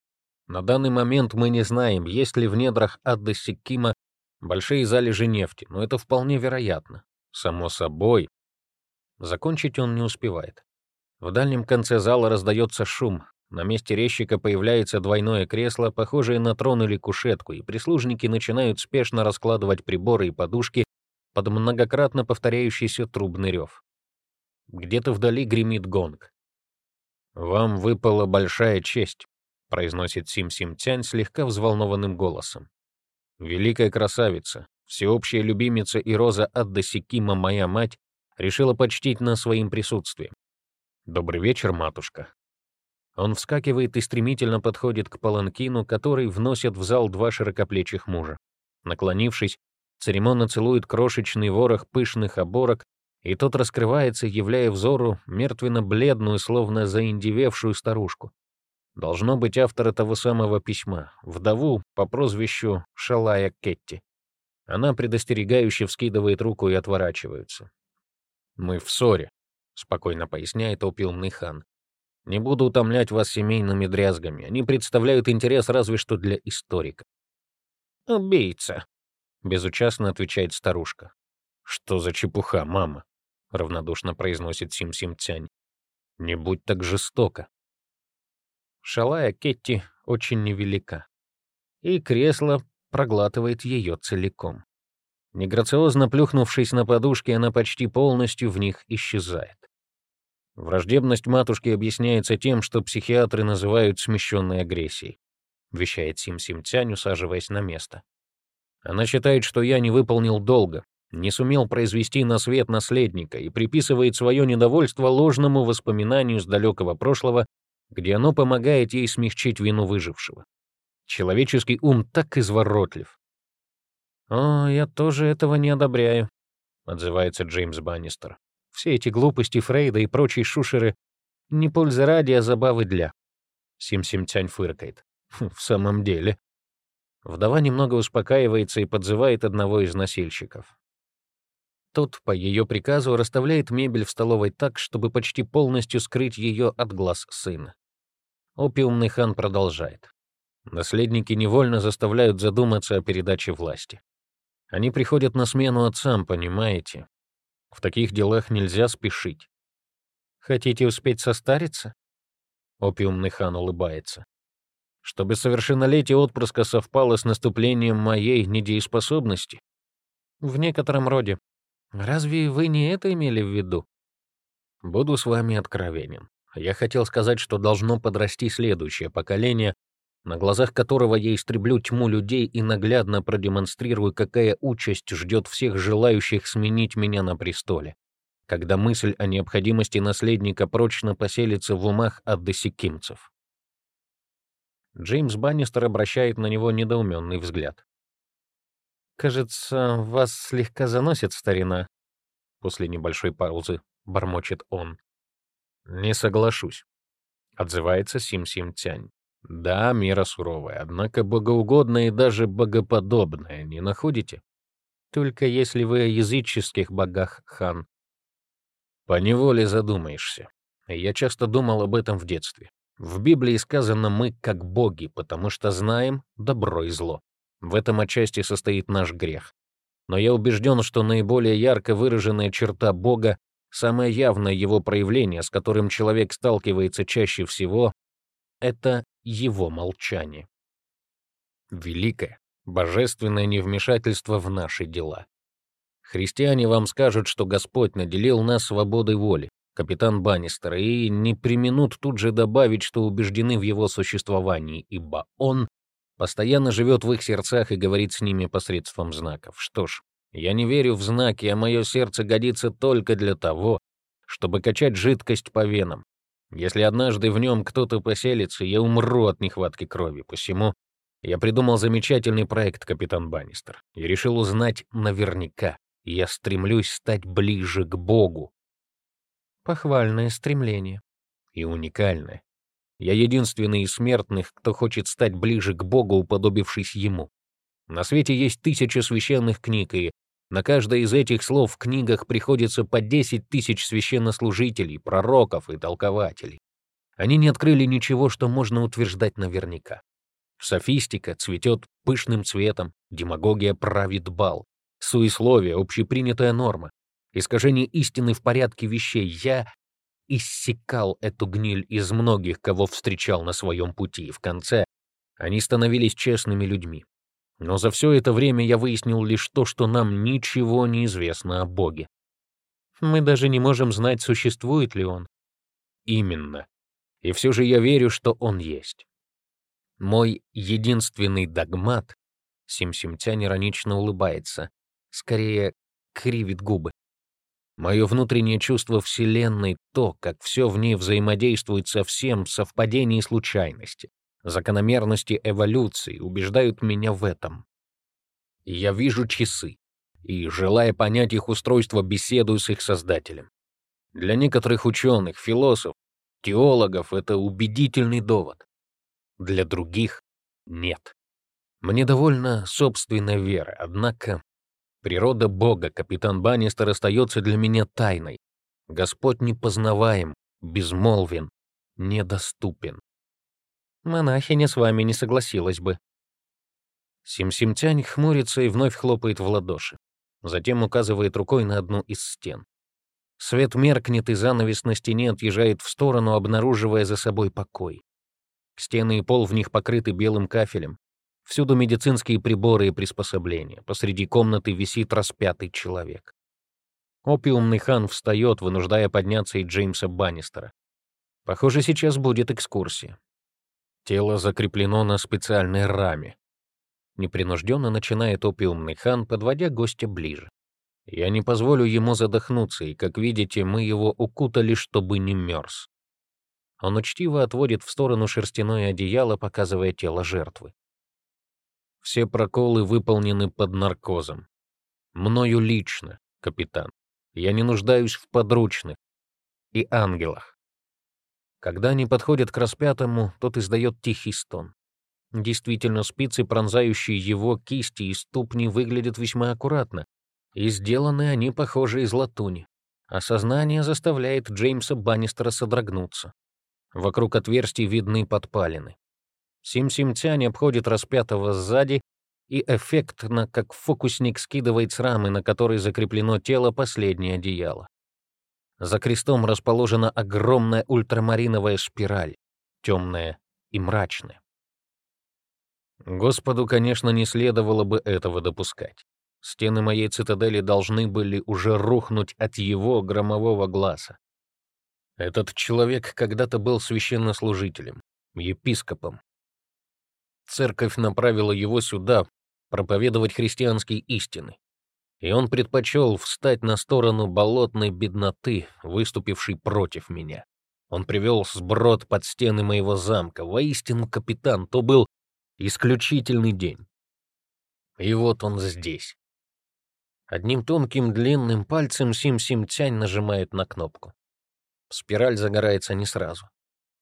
На данный момент мы не знаем, есть ли в недрах Адда Сикима большие залежи нефти, но это вполне вероятно. Само собой. Закончить он не успевает. В дальнем конце зала раздается шум. На месте резчика появляется двойное кресло, похожее на трон или кушетку, и прислужники начинают спешно раскладывать приборы и подушки под многократно повторяющийся трубный рев. Где-то вдали гремит гонг. «Вам выпала большая честь», — произносит Сим-Сим-Тянь слегка взволнованным голосом. «Великая красавица, всеобщая любимица и роза Адда Сикима, моя мать, решила почтить нас своим присутствием. «Добрый вечер, матушка». Он вскакивает и стремительно подходит к паланкину, который вносят в зал два широкоплечих мужа. Наклонившись, церемонно целует крошечный ворох пышных оборок, и тот раскрывается, являя взору мертвенно-бледную, словно заиндевевшую старушку. Должно быть автор этого самого письма, вдову по прозвищу Шалая Кетти. Она предостерегающе вскидывает руку и отворачивается. «Мы в ссоре», — спокойно поясняет опиумный хан. «Не буду утомлять вас семейными дрязгами. Они представляют интерес разве что для историка». «Убийца», — безучастно отвечает старушка. «Что за чепуха, мама?» — равнодушно произносит Сим-Сим-Тянь. «Не будь так жестоко». Шалая Кетти очень невелика, и кресло проглатывает ее целиком. Неграциозно плюхнувшись на подушки, она почти полностью в них исчезает. Враждебность матушки объясняется тем, что психиатры называют смещенной агрессией, вещает Сим-Сим Тянь, усаживаясь на место. Она считает, что я не выполнил долга, не сумел произвести на свет наследника и приписывает свое недовольство ложному воспоминанию с далекого прошлого где оно помогает ей смягчить вину выжившего. Человеческий ум так изворотлив. «О, я тоже этого не одобряю», — отзывается Джеймс Баннистер. «Все эти глупости Фрейда и прочие шушеры не пользы ради, а забавы для». Сим-Сим-Тянь фыркает. «Хм, «В самом деле». Вдова немного успокаивается и подзывает одного из носильщиков. Тот, по ее приказу, расставляет мебель в столовой так, чтобы почти полностью скрыть ее от глаз сына. Опиумный хан продолжает. Наследники невольно заставляют задуматься о передаче власти. Они приходят на смену отцам, понимаете? В таких делах нельзя спешить. Хотите успеть состариться? Опиумный хан улыбается. Чтобы совершеннолетие отпрыска совпало с наступлением моей недееспособности? В некотором роде. Разве вы не это имели в виду? Буду с вами откровенен. Я хотел сказать, что должно подрасти следующее поколение, на глазах которого я истреблю тьму людей и наглядно продемонстрирую, какая участь ждет всех желающих сменить меня на престоле, когда мысль о необходимости наследника прочно поселится в умах аддесикимцев. Джеймс Баннистер обращает на него недоуменный взгляд. «Кажется, вас слегка заносит старина», — после небольшой паузы бормочет он. «Не соглашусь», — отзывается Сим-Сим-Тянь. «Да, мера суровая, однако богоугодная и даже богоподобная, не находите? Только если вы о языческих богах, хан». Поневоле задумаешься. Я часто думал об этом в детстве. В Библии сказано «мы как боги», потому что знаем добро и зло. В этом отчасти состоит наш грех. Но я убежден, что наиболее ярко выраженная черта Бога Самое явное его проявление, с которым человек сталкивается чаще всего, это его молчание. Великое, божественное невмешательство в наши дела. Христиане вам скажут, что Господь наделил нас свободой воли, капитан Баннистер, и не применут тут же добавить, что убеждены в его существовании, ибо Он постоянно живет в их сердцах и говорит с ними посредством знаков. Что ж, я не верю в знаки, а мое сердце годится только для того, чтобы качать жидкость по венам. Если однажды в нем кто-то поселится, я умру от нехватки крови. Посему я придумал замечательный проект, капитан Баннистер, и решил узнать наверняка. Я стремлюсь стать ближе к Богу. Похвальное стремление. И уникальное. Я единственный из смертных, кто хочет стать ближе к Богу, уподобившись Ему. На свете есть тысячи священных книг, и на каждое из этих слов в книгах приходится по 10 тысяч священнослужителей, пророков и толкователей. Они не открыли ничего, что можно утверждать наверняка. Софистика цветет пышным цветом, демагогия правит бал, суесловие — общепринятая норма, искажение истины в порядке вещей. Я иссекал эту гниль из многих, кого встречал на своем пути, и в конце они становились честными людьми, но за все это время я выяснил лишь то, что нам ничего не известно о Боге. Мы даже не можем знать, существует ли Он. Именно. И все же я верю, что Он есть. Мой единственный догмат, Сим-Симтянь иронично улыбается, скорее кривит губы. Мое внутреннее чувство Вселенной, то, как все в ней взаимодействует со всем, совпадение и случайности. Закономерности эволюции убеждают меня в этом. Я вижу часы и, желая понять их устройство, беседую с их создателем. Для некоторых ученых, философов, теологов это убедительный довод. для других — нет. Мне довольно собственной веры, однако природа Бога, капитан Баннистер, остается для меня тайной. Господь непознаваем, безмолвен, недоступен. Монахиня с вами не согласилась бы. Сим-Симтянь хмурится и вновь хлопает в ладоши. Затем указывает рукой на одну из стен. Свет меркнет, и занавес на стене отъезжает в сторону, обнаруживая за собой покой. Стены и пол в них покрыты белым кафелем. Всюду медицинские приборы и приспособления. Посреди комнаты висит распятый человек. Опиумный хан встает, вынуждая подняться и Джеймса Баннистера. Похоже, сейчас будет экскурсия. Тело закреплено на специальной раме. Непринужденно начинает опиумный хан, подводя гостя ближе. Я не позволю ему задохнуться, и, как видите, мы его укутали, чтобы не мерз. Он учтиво отводит в сторону шерстяное одеяло, показывая тело жертвы. Все проколы выполнены под наркозом. Мною лично, капитан. Я не нуждаюсь в подручных и ангелах. Когда они подходят к распятому, тот издает тихий стон. Действительно, спицы, пронзающие его кисти и ступни, выглядят весьма аккуратно, и сделаны они, похоже, из латуни. Осознание заставляет Джеймса Баннистера содрогнуться. Вокруг отверстий видны подпалины. Сим-Сим-Тянь обходит распятого сзади и эффектно, как фокусник, скидывает с рамы, на которой закреплено тело, последнее одеяло. За крестом расположена огромная ультрамариновая спираль, темная и мрачная. Господу, конечно, не следовало бы этого допускать. Стены моей цитадели должны были уже рухнуть от его громового глаза. Этот человек когда-то был священнослужителем, епископом. Церковь направила его сюда проповедовать христианские истины. И он предпочел встать на сторону болотной бедноты, выступившей против меня. Он привел сброд под стены моего замка. Воистину, капитан, то был исключительный день. И вот он здесь. Одним тонким длинным пальцем Сим-Сим-Тянь нажимает на кнопку. Спираль загорается не сразу.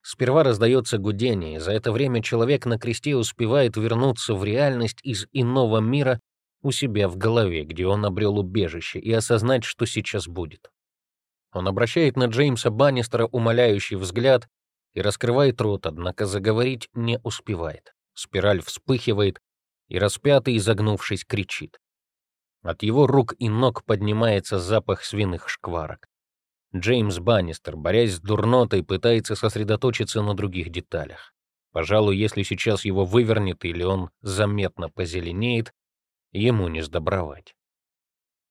Сперва раздается гудение, и за это время человек на кресте успевает вернуться в реальность из иного мира у себя в голове, где он обрел убежище, и осознать, что сейчас будет. Он обращает на Джеймса Баннистера умоляющий взгляд и раскрывает рот, однако заговорить не успевает. Спираль вспыхивает, и распятый, изогнувшись, кричит. От его рук и ног поднимается запах свиных шкварок. Джеймс Баннистер, борясь с дурнотой, пытается сосредоточиться на других деталях. Пожалуй, если сейчас его вывернет или он заметно позеленеет, ему не сдобровать.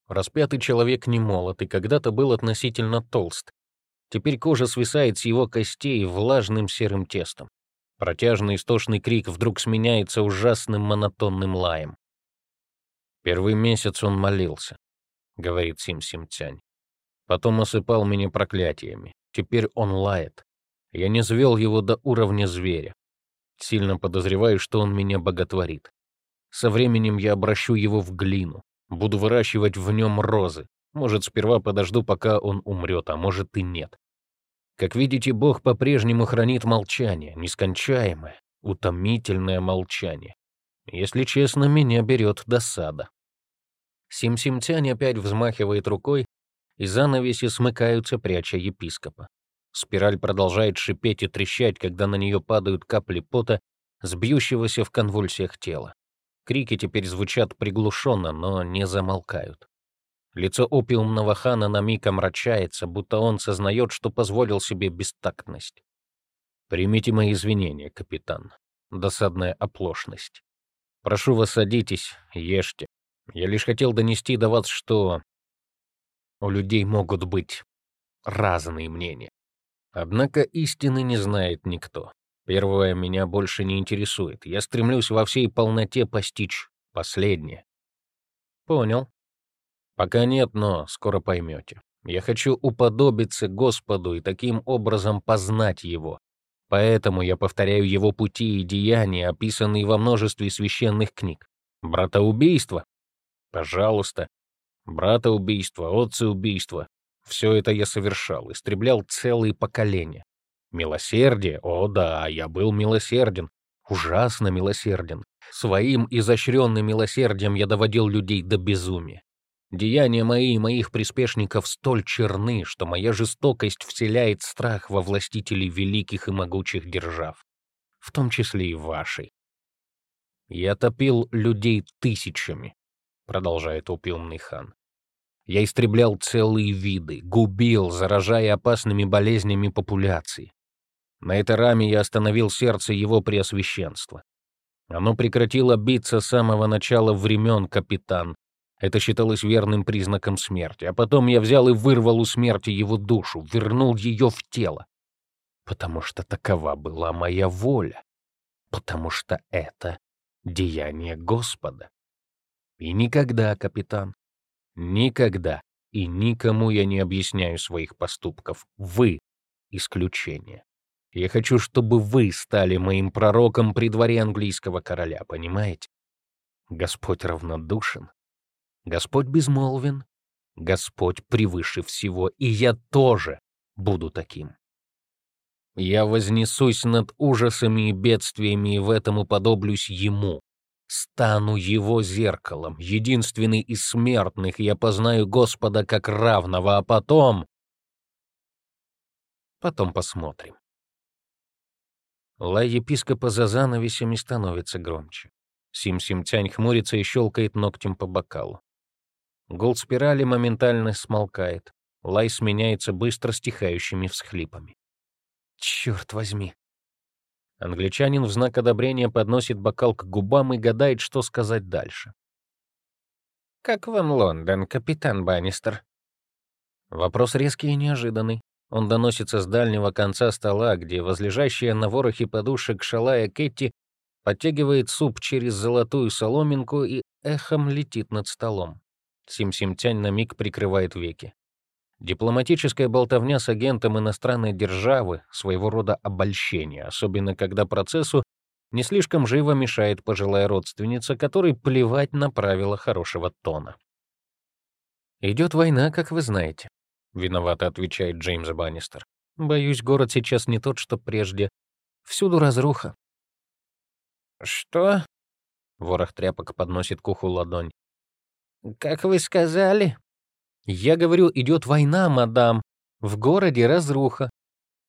Распятый человек не молод и когда-то был относительно толст. Теперь кожа свисает с его костей влажным серым тестом. Протяжный истошный крик вдруг сменяется ужасным монотонным лаем. Первый месяц он молился, говорит Сим-Сим-Тянь. Потом осыпал меня проклятиями. Теперь он лает. Я не звел его до уровня зверя. Сильно подозреваю, что он меня боготворит. Со временем я обращу его в глину. Буду выращивать в нем розы. Может, сперва подожду, пока он умрет, а может и нет. Как видите, Бог по-прежнему хранит молчание, нескончаемое, утомительное молчание. Если честно, меня берет досада. Сим-Симтянь опять взмахивает рукой, и занавеси смыкаются, пряча епископа. Спираль продолжает шипеть и трещать, когда на нее падают капли пота, сбьющегося в конвульсиях тела. Крики теперь звучат приглушенно, но не замолкают. Лицо опиумного хана на миг омрачается, будто он сознает, что позволил себе бестактность. «Примите мои извинения, капитан. Досадная оплошность. Прошу вас, садитесь, ешьте. Я лишь хотел донести до вас, что у людей могут быть разные мнения. Однако истины не знает никто. Первое меня больше не интересует. Я стремлюсь во всей полноте постичь последнее. Понял. Пока нет, но скоро поймете. Я хочу уподобиться Господу и таким образом познать Его. Поэтому я повторяю Его пути и деяния, описанные во множестве священных книг. Братоубийство? Пожалуйста. Братоубийство, отцеубийство. Все это я совершал, истреблял целые поколения. Милосердие? О да, я был милосерден. ужасно милосерден. Своим изощренным милосердием я доводил людей до безумия. Деяния мои и моих приспешников столь черны, что моя жестокость вселяет страх во властителей великих и могучих держав, в том числе и вашей. Я топил людей тысячами, продолжает упилмный хан. Я истреблял целые виды, губил, заражая опасными болезнями популяции. На этой раме я остановил сердце его преосвященства. Оно прекратило биться с самого начала времен, капитан, это считалось верным признаком смерти. А потом я взял и вырвал у смерти его душу, вернул ее в тело. Потому что такова была моя воля. Потому что это деяние Господа. И никогда, капитан, никогда и никому я не объясняю своих поступков. Вы — исключение. Я хочу, чтобы вы стали моим пророком при дворе английского короля, понимаете? Господь равнодушен, Господь безмолвен, Господь превыше всего, и я тоже буду таким. Я вознесусь над ужасами и бедствиями и в этом уподоблюсь Ему. Стану Его зеркалом, единственный из смертных, я познаю Господа как равного, а потом... Потом посмотрим. Лай епископа за занавесями становится громче. Сим-Сим-Тянь хмурится и щелкает ногтем по бокалу. Гул спирали моментально смолкает. Лай сменяется быстро стихающими всхлипами. Черт возьми. Англичанин в знак одобрения подносит бокал к губам и гадает, что сказать дальше. «Как вам Лондон, капитан Баннистер?» Вопрос резкий и неожиданный. Он доносится с дальнего конца стола, где возлежащая на ворохе подушек шалая Кэти подтягивает суп через золотую соломинку и эхом летит над столом. Сим-Сим-Тянь на миг прикрывает веки. Дипломатическая болтовня с агентом иностранной державы — своего рода обольщение, особенно когда процессу не слишком живо мешает пожилая родственница, которой плевать на правила хорошего тона. «Идет война, как вы знаете», — виновато отвечает Джеймс Баннистер. «Боюсь, город сейчас не тот, что прежде. Всюду разруха». «Что?» — ворох тряпок подносит к уху ладонь. «Как вы сказали?» «Я говорю, идет война, мадам. В городе разруха».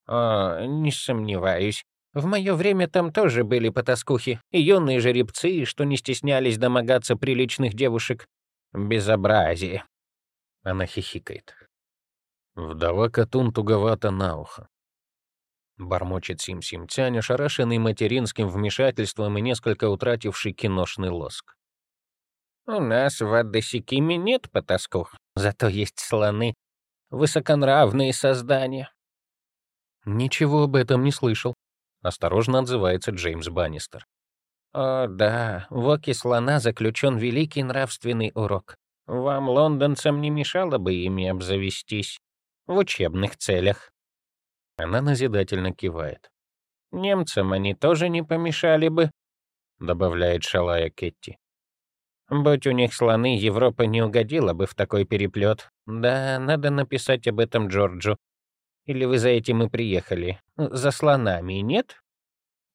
«О, не сомневаюсь. В мое время там тоже были потаскухи, и юные жеребцы, что не стеснялись домогаться приличных девушек. Безобразие». Она хихикает. Вдова Катун туговато на ухо. Бормочет Сим-Сим-Тянь, ошарашенный материнским вмешательством и несколько утративший киношный лоск. У нас в Аддесикиме нет потаскух, зато есть слоны. Высоконравные создания. Ничего об этом не слышал. Осторожно отзывается Джеймс Баннистер. О, да, в оке слона заключен великий нравственный урок. Вам, лондонцам, не мешало бы ими обзавестись в учебных целях. Она назидательно кивает. Немцам они тоже не помешали бы, добавляет шалая Кетти. Будь у них слоны, Европа не угодила бы в такой переплет. Да, надо написать об этом Джорджу. Или вы за этим и приехали? За слонами, нет?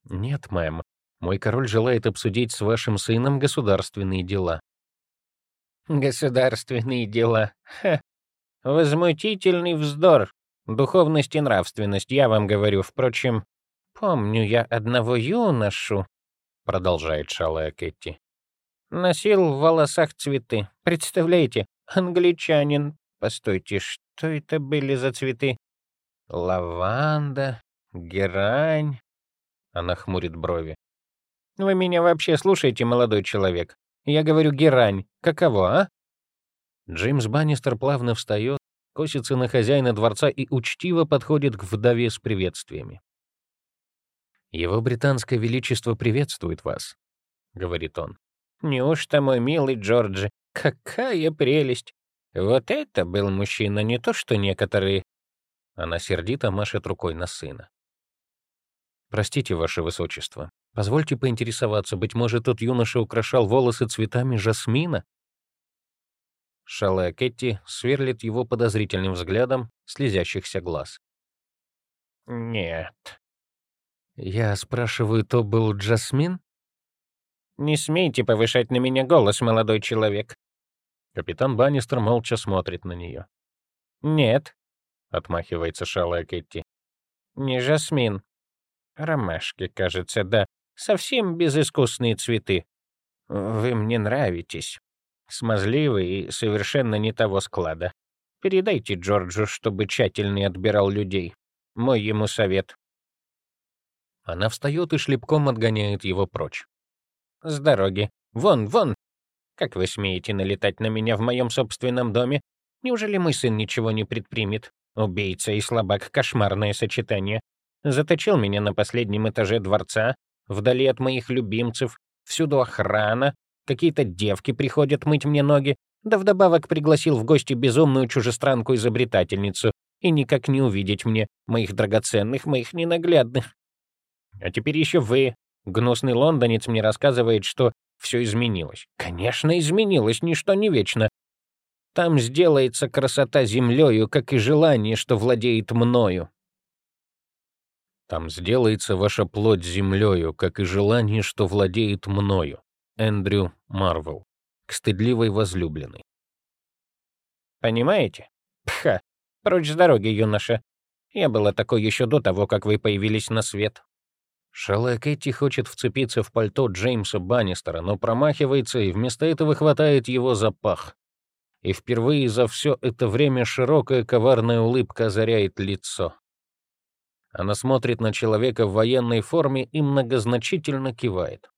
Нет, мэм. Мой король желает обсудить с вашим сыном государственные дела. Государственные дела. Ха. Возмутительный вздор. Духовность и нравственность, я вам говорю. Впрочем, помню я одного юношу, продолжает шалая Кэти. Носил в волосах цветы. Представляете, англичанин. Постойте, что это были за цветы? Лаванда, герань. Она хмурит брови. Вы меня вообще слушаете, молодой человек? Я говорю герань. Каково, а? Джеймс Баннистер плавно встает, косится на хозяина дворца и учтиво подходит к вдове с приветствиями. «Его британское величество приветствует вас», — говорит он. Неужто, мой милый Джорджи, какая прелесть! Вот это был мужчина, не то что некоторые. Она сердито машет рукой на сына. «Простите, ваше высочество, позвольте поинтересоваться, быть может, тот юноша украшал волосы цветами жасмина?» Шалая Кетти сверлит его подозрительным взглядом слезящихся глаз. «Нет, Я спрашиваю, то был Джасмин? Не смейте повышать на меня голос, молодой человек. Капитан Баннистер молча смотрит на нее. Нет, отмахивается шалая Кэти. Не жасмин. Ромашки, кажется, да. Совсем безыскусные цветы. Вы мне нравитесь. Смазливый и совершенно не того склада. Передайте Джорджу, чтобы тщательнее отбирал людей. Мой ему совет. Она встает и шлепком отгоняет его прочь. «С дороги! Вон, вон! Как вы смеете налетать на меня в моем собственном доме? Неужели мой сын ничего не предпримет? Убийца и слабак — кошмарное сочетание. Заточил меня на последнем этаже дворца, вдали от моих любимцев, всюду охрана, какие-то девки приходят мыть мне ноги, да вдобавок пригласил в гости безумную чужестранку-изобретательницу, и никак не увидеть мне, моих драгоценных, моих ненаглядных. А теперь еще вы, гнусный лондонец, мне рассказывает, что все изменилось. Конечно, изменилось, ничто не вечно. Там сделается красота землею, как и желание, что владеет мною. Там сделается ваша плоть землею, как и желание, что владеет мною. Эндрю Марвел. К стыдливой возлюбленной. Понимаете? Пха, прочь с дороги, юноша. Я была такой еще до того, как вы появились на свет. Шалая Кэти хочет вцепиться в пальто Джеймса Баннистера, но промахивается и вместо этого хватает его за пах. И впервые за все это время широкая коварная улыбка озаряет лицо. Она смотрит на человека в военной форме и многозначительно кивает.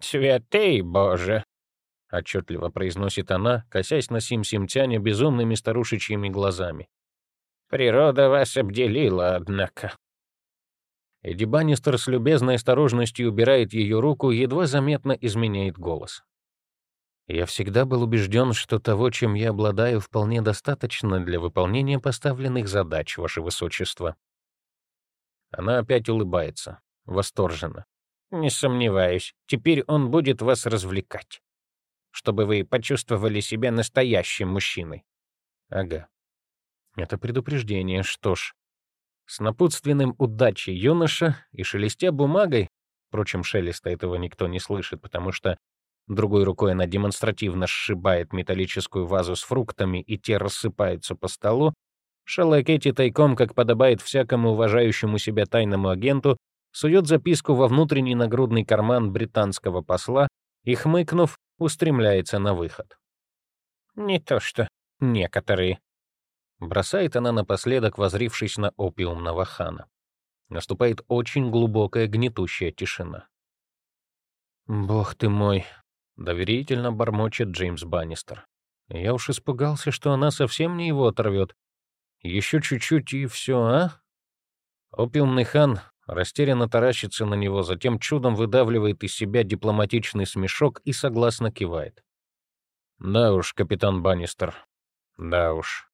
«Святый Боже!» — отчетливо произносит она, косясь на Сим-Симтяне безумными старушечьими глазами. «Природа вас обделила, однако». Эдди Баннистер с любезной осторожностью убирает ее руку едва заметно изменяет голос. «Я всегда был убежден, что того, чем я обладаю, вполне достаточно для выполнения поставленных задач, Ваше Высочество». Она опять улыбается, восторженно. «Не сомневаюсь, теперь он будет вас развлекать, чтобы вы почувствовали себя настоящим мужчиной». «Ага. Это предупреждение, что ж, с напутственным удачи юноша и шелестя бумагой, впрочем, шелеста этого никто не слышит, потому что другой рукой она демонстративно сшибает металлическую вазу с фруктами, и те рассыпаются по столу, Кэти тайком, как подобает всякому уважающему себя тайному агенту, сует записку во внутренний нагрудный карман британского посла и, хмыкнув, устремляется на выход. «Не то что некоторые», Бросает она напоследок, возрившись на опиумного хана. Наступает очень глубокая гнетущая тишина. «Бог ты мой!» — доверительно бормочет Джеймс Баннистер. «Я уж испугался, что она совсем не его оторвет. Еще чуть-чуть и все, а?» Опиумный хан растерянно таращится на него, затем чудом выдавливает из себя дипломатичный смешок и согласно кивает. «Да уж, капитан Баннистер, да уж,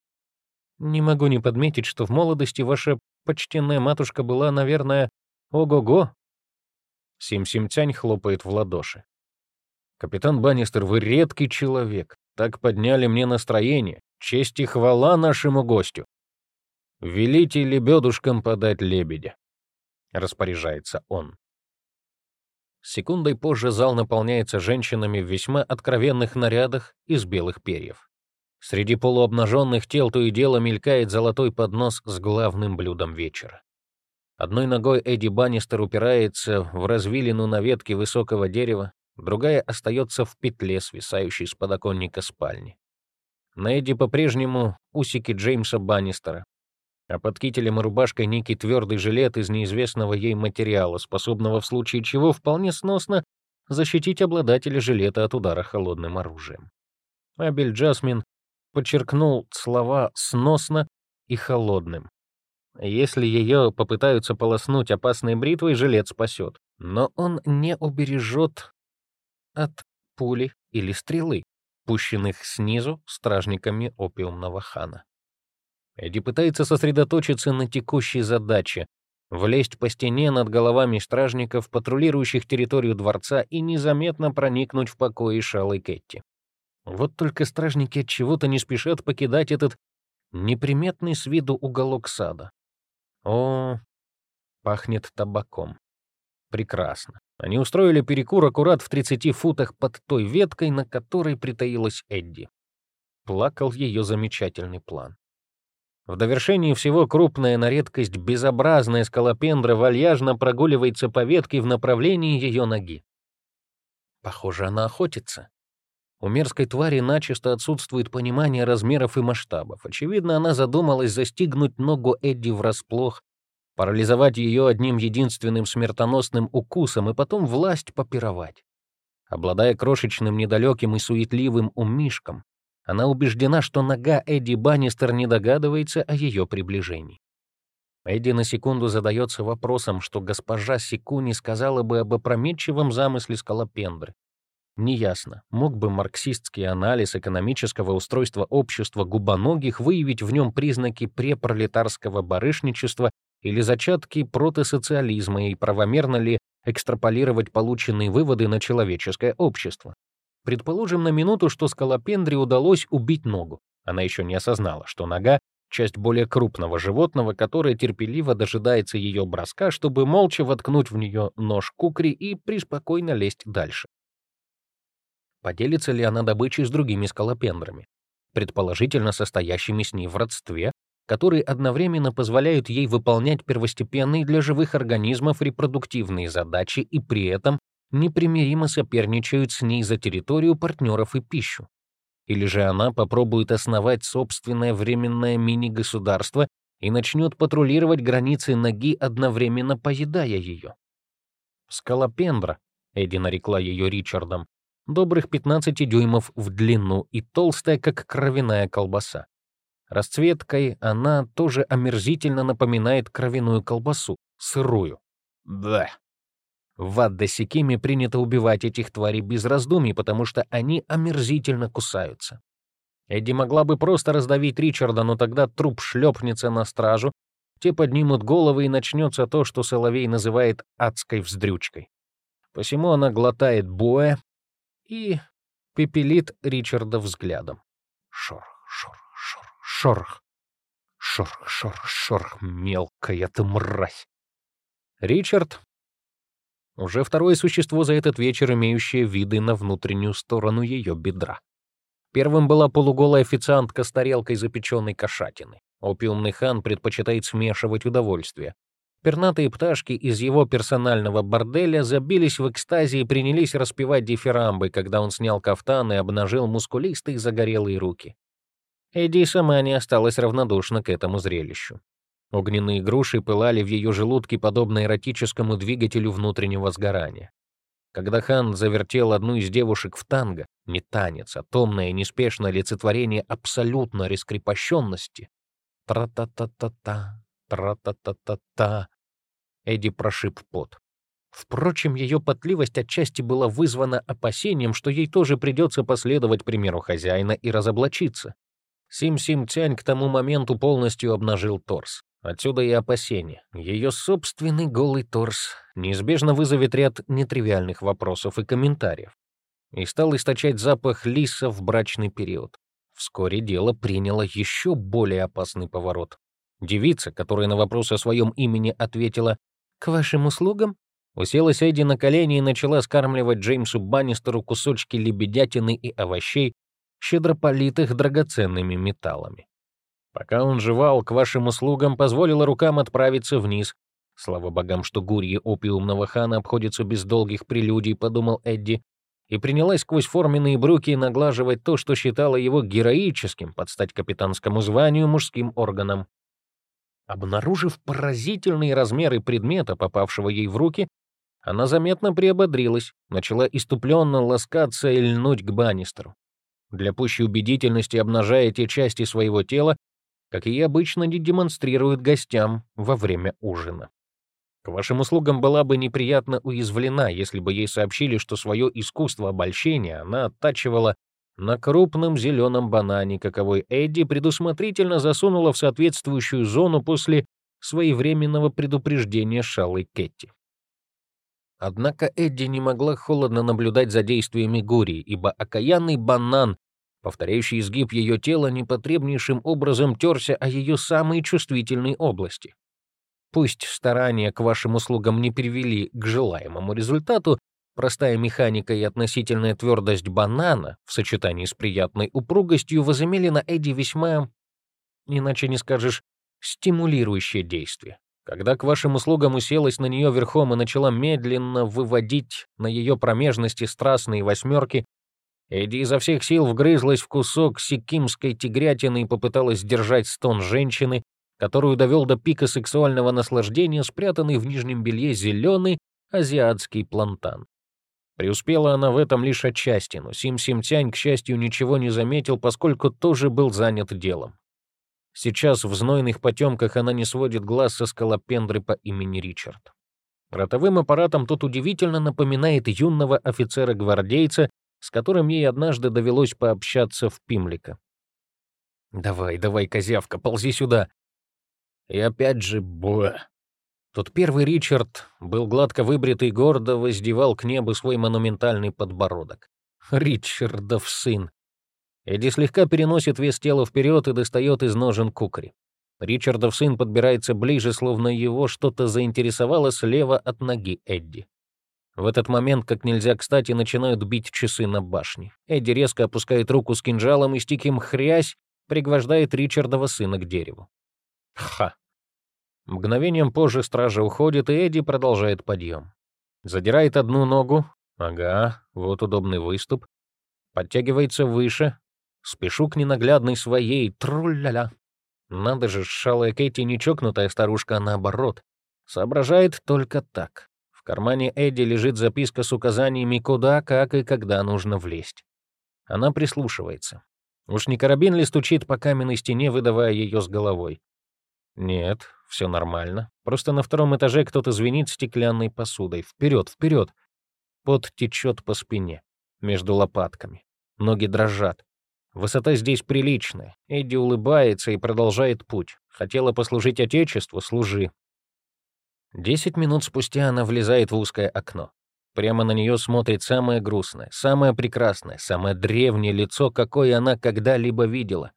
не могу не подметить, что в молодости ваша почтенная матушка была, наверное, ого-го. Сим-Сим-Тянь хлопает в ладоши. Капитан Баннистер, вы редкий человек. Так подняли мне настроение. Честь и хвала нашему гостю. Велите лебедушкам подать лебедя. Распоряжается он. Секундой позже зал наполняется женщинами в весьма откровенных нарядах из белых перьев. Среди полуобнаженных тел то и дело мелькает золотой поднос с главным блюдом вечера. Одной ногой Эдди Баннистер упирается в развилину на ветке высокого дерева, другая остается в петле, свисающей с подоконника спальни. На Эдди по-прежнему усики Джеймса Баннистера, а под кителем и рубашкой некий твердый жилет из неизвестного ей материала, способного в случае чего вполне сносно защитить обладателя жилета от удара холодным оружием. Абель Джасмин подчеркнул слова «сносно» и «холодным». Если ее попытаются полоснуть опасной бритвой, жилет спасет. Но он не убережет от пули или стрелы, пущенных снизу стражниками опиумного хана. Эдди пытается сосредоточиться на текущей задаче — влезть по стене над головами стражников, патрулирующих территорию дворца, и незаметно проникнуть в покои Шалы Кетти. Вот только стражники от чего-то не спешат покидать этот неприметный с виду уголок сада. О, пахнет табаком. Прекрасно. Они устроили перекур аккурат в 30 футах под той веткой, на которой притаилась Эдди. Плакал ее замечательный план. В довершении всего крупная на редкость безобразная скалопендра вальяжно прогуливается по ветке в направлении ее ноги. Похоже, она охотится. У мерзкой твари начисто отсутствует понимание размеров и масштабов. Очевидно, она задумалась застигнуть ногу Эдди врасплох, парализовать ее одним единственным смертоносным укусом и потом власть попировать. Обладая крошечным, недалеким и суетливым умишком, она убеждена, что нога Эдди Баннистер не догадывается о ее приближении. Эдди на секунду задается вопросом, что госпожа Секуни сказала бы об опрометчивом замысле скалопендры. Неясно, мог бы марксистский анализ экономического устройства общества губоногих выявить в нем признаки препролетарского барышничества или зачатки протосоциализма и правомерно ли экстраполировать полученные выводы на человеческое общество. Предположим на минуту, что скалопендре удалось убить ногу. Она еще не осознала, что нога — часть более крупного животного, которое терпеливо дожидается ее броска, чтобы молча воткнуть в нее нож кукри и преспокойно лезть дальше. Поделится ли она добычей с другими скалопендрами, предположительно состоящими с ней в родстве, которые одновременно позволяют ей выполнять первостепенные для живых организмов репродуктивные задачи и при этом непримиримо соперничают с ней за территорию партнеров и пищу. Или же она попробует основать собственное временное мини-государство и начнет патрулировать границы ноги, одновременно поедая ее. Скалопендра, Эдди нарекла ее Ричардом, добрых 15 дюймов в длину и толстая, как кровяная колбаса. Расцветкой она тоже омерзительно напоминает кровяную колбасу, сырую. Да. В Аддасикиме принято убивать этих тварей без раздумий, потому что они омерзительно кусаются. Эдди могла бы просто раздавить Ричарда, но тогда труп шлепнется на стражу, те поднимут головы и начнется то, что Соловей называет адской вздрючкой. Посему она глотает боя, и пепелит Ричарда взглядом. Шорх, шорх, шорх, шорх. Шорх, шорх, шорх, мелкая ты мразь. Ричард — уже второе существо за этот вечер, имеющее виды на внутреннюю сторону ее бедра. Первым была полуголая официантка с тарелкой запеченной кошатины. Опиумный хан предпочитает смешивать удовольствие. Пернатые пташки из его персонального борделя забились в экстазе и принялись распевать дифирамбы, когда он снял кафтан и обнажил мускулистые загорелые руки. Эдди сама не осталась равнодушна к этому зрелищу. Огненные груши пылали в ее желудке подобно эротическому двигателю внутреннего сгорания. Когда хан завертел одну из девушек в танго, не танец, а томное и неспешное олицетворение абсолютно раскрепощенности, тра-та-та-та-та, Тра-та-та-та-та. Эдди прошиб пот. Впрочем, ее потливость отчасти была вызвана опасением, что ей тоже придется последовать примеру хозяина и разоблачиться. Сим-Сим-Тянь к тому моменту полностью обнажил торс. Отсюда и опасение. Ее собственный голый торс неизбежно вызовет ряд нетривиальных вопросов и комментариев. И стал источать запах лиса в брачный период. Вскоре дело приняло еще более опасный поворот. Девица, которая на вопрос о своем имени ответила «К вашим услугам», уселась Эдди на колени и начала скармливать Джеймсу Баннистеру кусочки лебедятины и овощей, щедро политых драгоценными металлами. Пока он жевал, к вашим услугам позволила рукам отправиться вниз. Слава богам, что гурьи опиумного хана обходятся без долгих прелюдий, подумал Эдди, и принялась сквозь форменные брюки наглаживать то, что считала его героическим под стать капитанскому званию мужским органом. Обнаружив поразительные размеры предмета, попавшего ей в руки, она заметно приободрилась, начала иступленно ласкаться и льнуть к Баннистеру. Для пущей убедительности обнажая те части своего тела, как и обычно не демонстрируют гостям во время ужина. К вашим услугам была бы неприятно уязвлена, если бы ей сообщили, что свое искусство обольщения она оттачивала на крупном зеленом банане, каковой Эдди предусмотрительно засунула в соответствующую зону после своевременного предупреждения Шалой Кетти. Однако Эдди не могла холодно наблюдать за действиями Гурии, ибо окаянный банан, повторяющий изгиб ее тела, непотребнейшим образом терся о ее самые чувствительные области. Пусть старания к вашим услугам не привели к желаемому результату, простая механика и относительная твердость банана в сочетании с приятной упругостью возымели на Эдди весьма, иначе не скажешь, стимулирующее действие. Когда к вашим услугам уселась на нее верхом и начала медленно выводить на ее промежности страстные восьмерки, Эдди изо всех сил вгрызлась в кусок сикимской тигрятины и попыталась сдержать стон женщины, которую довел до пика сексуального наслаждения спрятанный в нижнем белье зеленый азиатский плантан. Преуспела она в этом лишь отчасти, но Сим-Сим-Тянь, к счастью, ничего не заметил, поскольку тоже был занят делом. Сейчас в знойных потемках она не сводит глаз со скалопендры по имени Ричард. Ротовым аппаратом тот удивительно напоминает юного офицера-гвардейца, с которым ей однажды довелось пообщаться в Пимлика. «Давай, давай, козявка, ползи сюда!» И опять же, бо. Тот первый Ричард был гладко выбритый гордо воздевал к небу свой монументальный подбородок. Ричардов сын. Эдди слегка переносит вес тела вперед и достает из ножен кукри. Ричардов сын подбирается ближе, словно его что-то заинтересовало слева от ноги Эдди. В этот момент, как нельзя кстати, начинают бить часы на башне. Эдди резко опускает руку с кинжалом и с тихим хрясь пригвождает Ричардова сына к дереву. Ха! Мгновением позже стража уходит, и Эдди продолжает подъем. Задирает одну ногу. Ага, вот удобный выступ. Подтягивается выше. Спешу к ненаглядной своей. Тру-ля-ля. Надо же, шалая Кэти не чокнутая старушка, а наоборот. Соображает только так. Кармане Эдди лежит записка с указаниями, куда, как и когда нужно влезть. Она прислушивается. Уж не карабин ли стучит по каменной стене, выдавая ее с головой? Нет, все нормально. Просто на втором этаже кто-то звенит стеклянной посудой. Вперед, вперед. Пот течет по спине, между лопатками. Ноги дрожат. Высота здесь приличная. Эдди улыбается и продолжает путь. Хотела послужить Отечеству — служи. Десять минут спустя она влезает в узкое окно. Прямо на нее смотрит самое грустное, самое прекрасное, самое древнее лицо, какое она когда-либо видела.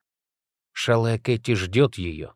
Шалая Кэти ждет ее,